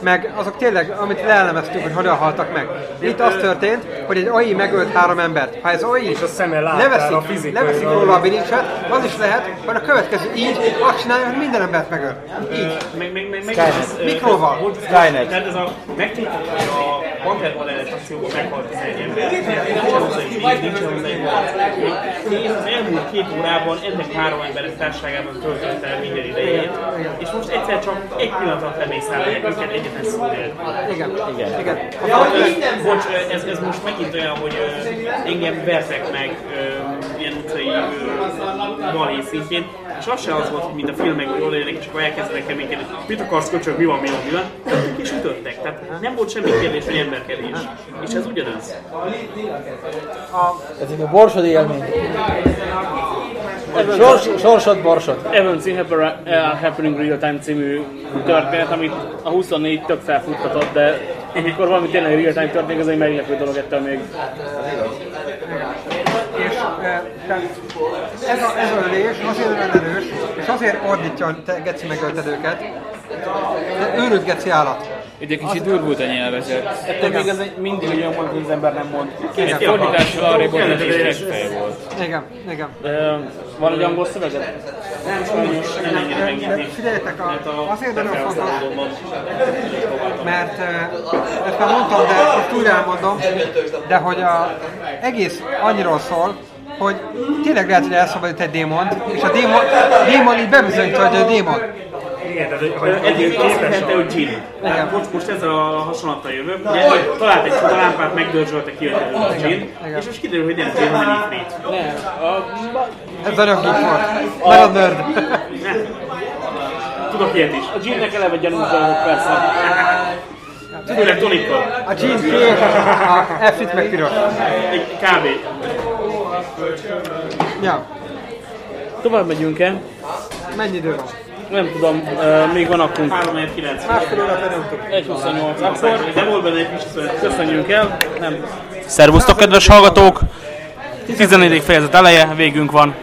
Meg azok tényleg, amit leelemeztünk, hogy hogyan haltak meg. Itt az történt, hogy egy AI megölt három embert. Ha ez AI a szeme leveszik, a fizikai leveszik róla a bilincset, az is lehet, hogy a következő így azt csinálja, hogy minden embert megöl. Így. Meg, meg, meg, meg Skynet. Mert ez a, hogy a Panther modelles akcióban meghalt 11 ember. Nincs hozzá egy egy mat. Én az elmúlt két órában ennek három emberek társaságában töltöttem el minden idejét, és most egyszer csak egy pillanat alatt lemészárolják őket egyetlen szó nélkül. Igen. Igen. Igen. Bocs, ez, ez most megint olyan, hogy engem vertek meg ilyen utcai balé szintjén, és az se az volt, hogy mint a filmek, hogy jól élnek, és akkor elkezdenek keménykedni, mit akarsz köcsög, mi van, mi van, mi van, és ütöttek, tehát nem volt semmi kérdés, hogy emberkedés. És ez ugyanaz. Ez egy a borsod élmény. Sors, sorsod, borsod. Evans in Happen- uh, Happening Real Time című történet, amit a 24 tök felfuttatott, de amikor valami tényleg real time történik, az egy meglepő dolog ettől még. Tehát ez, a, ez a ölés azért olyan erős, és azért ordítja, te geci megölted őket, de őrült geci állat. Ugye kicsit durvult a nyelvezet. Ettől még ez egy, mindig olyan volt, hogy az ember nem mond. Egy fordítással arra volt, hogy is fej volt. Igen, igen. Van egy angol szöveget? Nem, sajnos nem megnyitni. Figyeljetek, a azért nagyon fontos, mert ezt már mondtam, de most újra elmondom, de hogy a egész annyiról szól, hogy tényleg lehet, hogy elszabadít egy démont, és a démon, démon így bebizonyítja, hogy a démon. Igen, tehát hogy, hogy, hogy azt képes hitte, hogy Jin. Igen. Most, most ez a hasonlattal jövök. Ugye, talált egy csodalámpát, megdörzsölte ki, ez Jin. És most kiderül, hogy nem Jin, hanem Ifrit. Ez nagyon geek volt. Nagyon nerd. Tudok ilyet is. A Ginnek eleve gyanús dolgok persze. Főleg tonikkal. A jeans kék, a F-it meg piros. Egy kb. Ja, Tovább megyünk el. mennyi idő van? Nem tudom, ö, még van akkor 3,9. Másfél órát elnyomtuk. 1.28 akkor. De volt benne egy kis szönet. Köszönjünk el. Nem. Szervusztok, kedves hallgatók! 14. fejezet eleje, végünk van.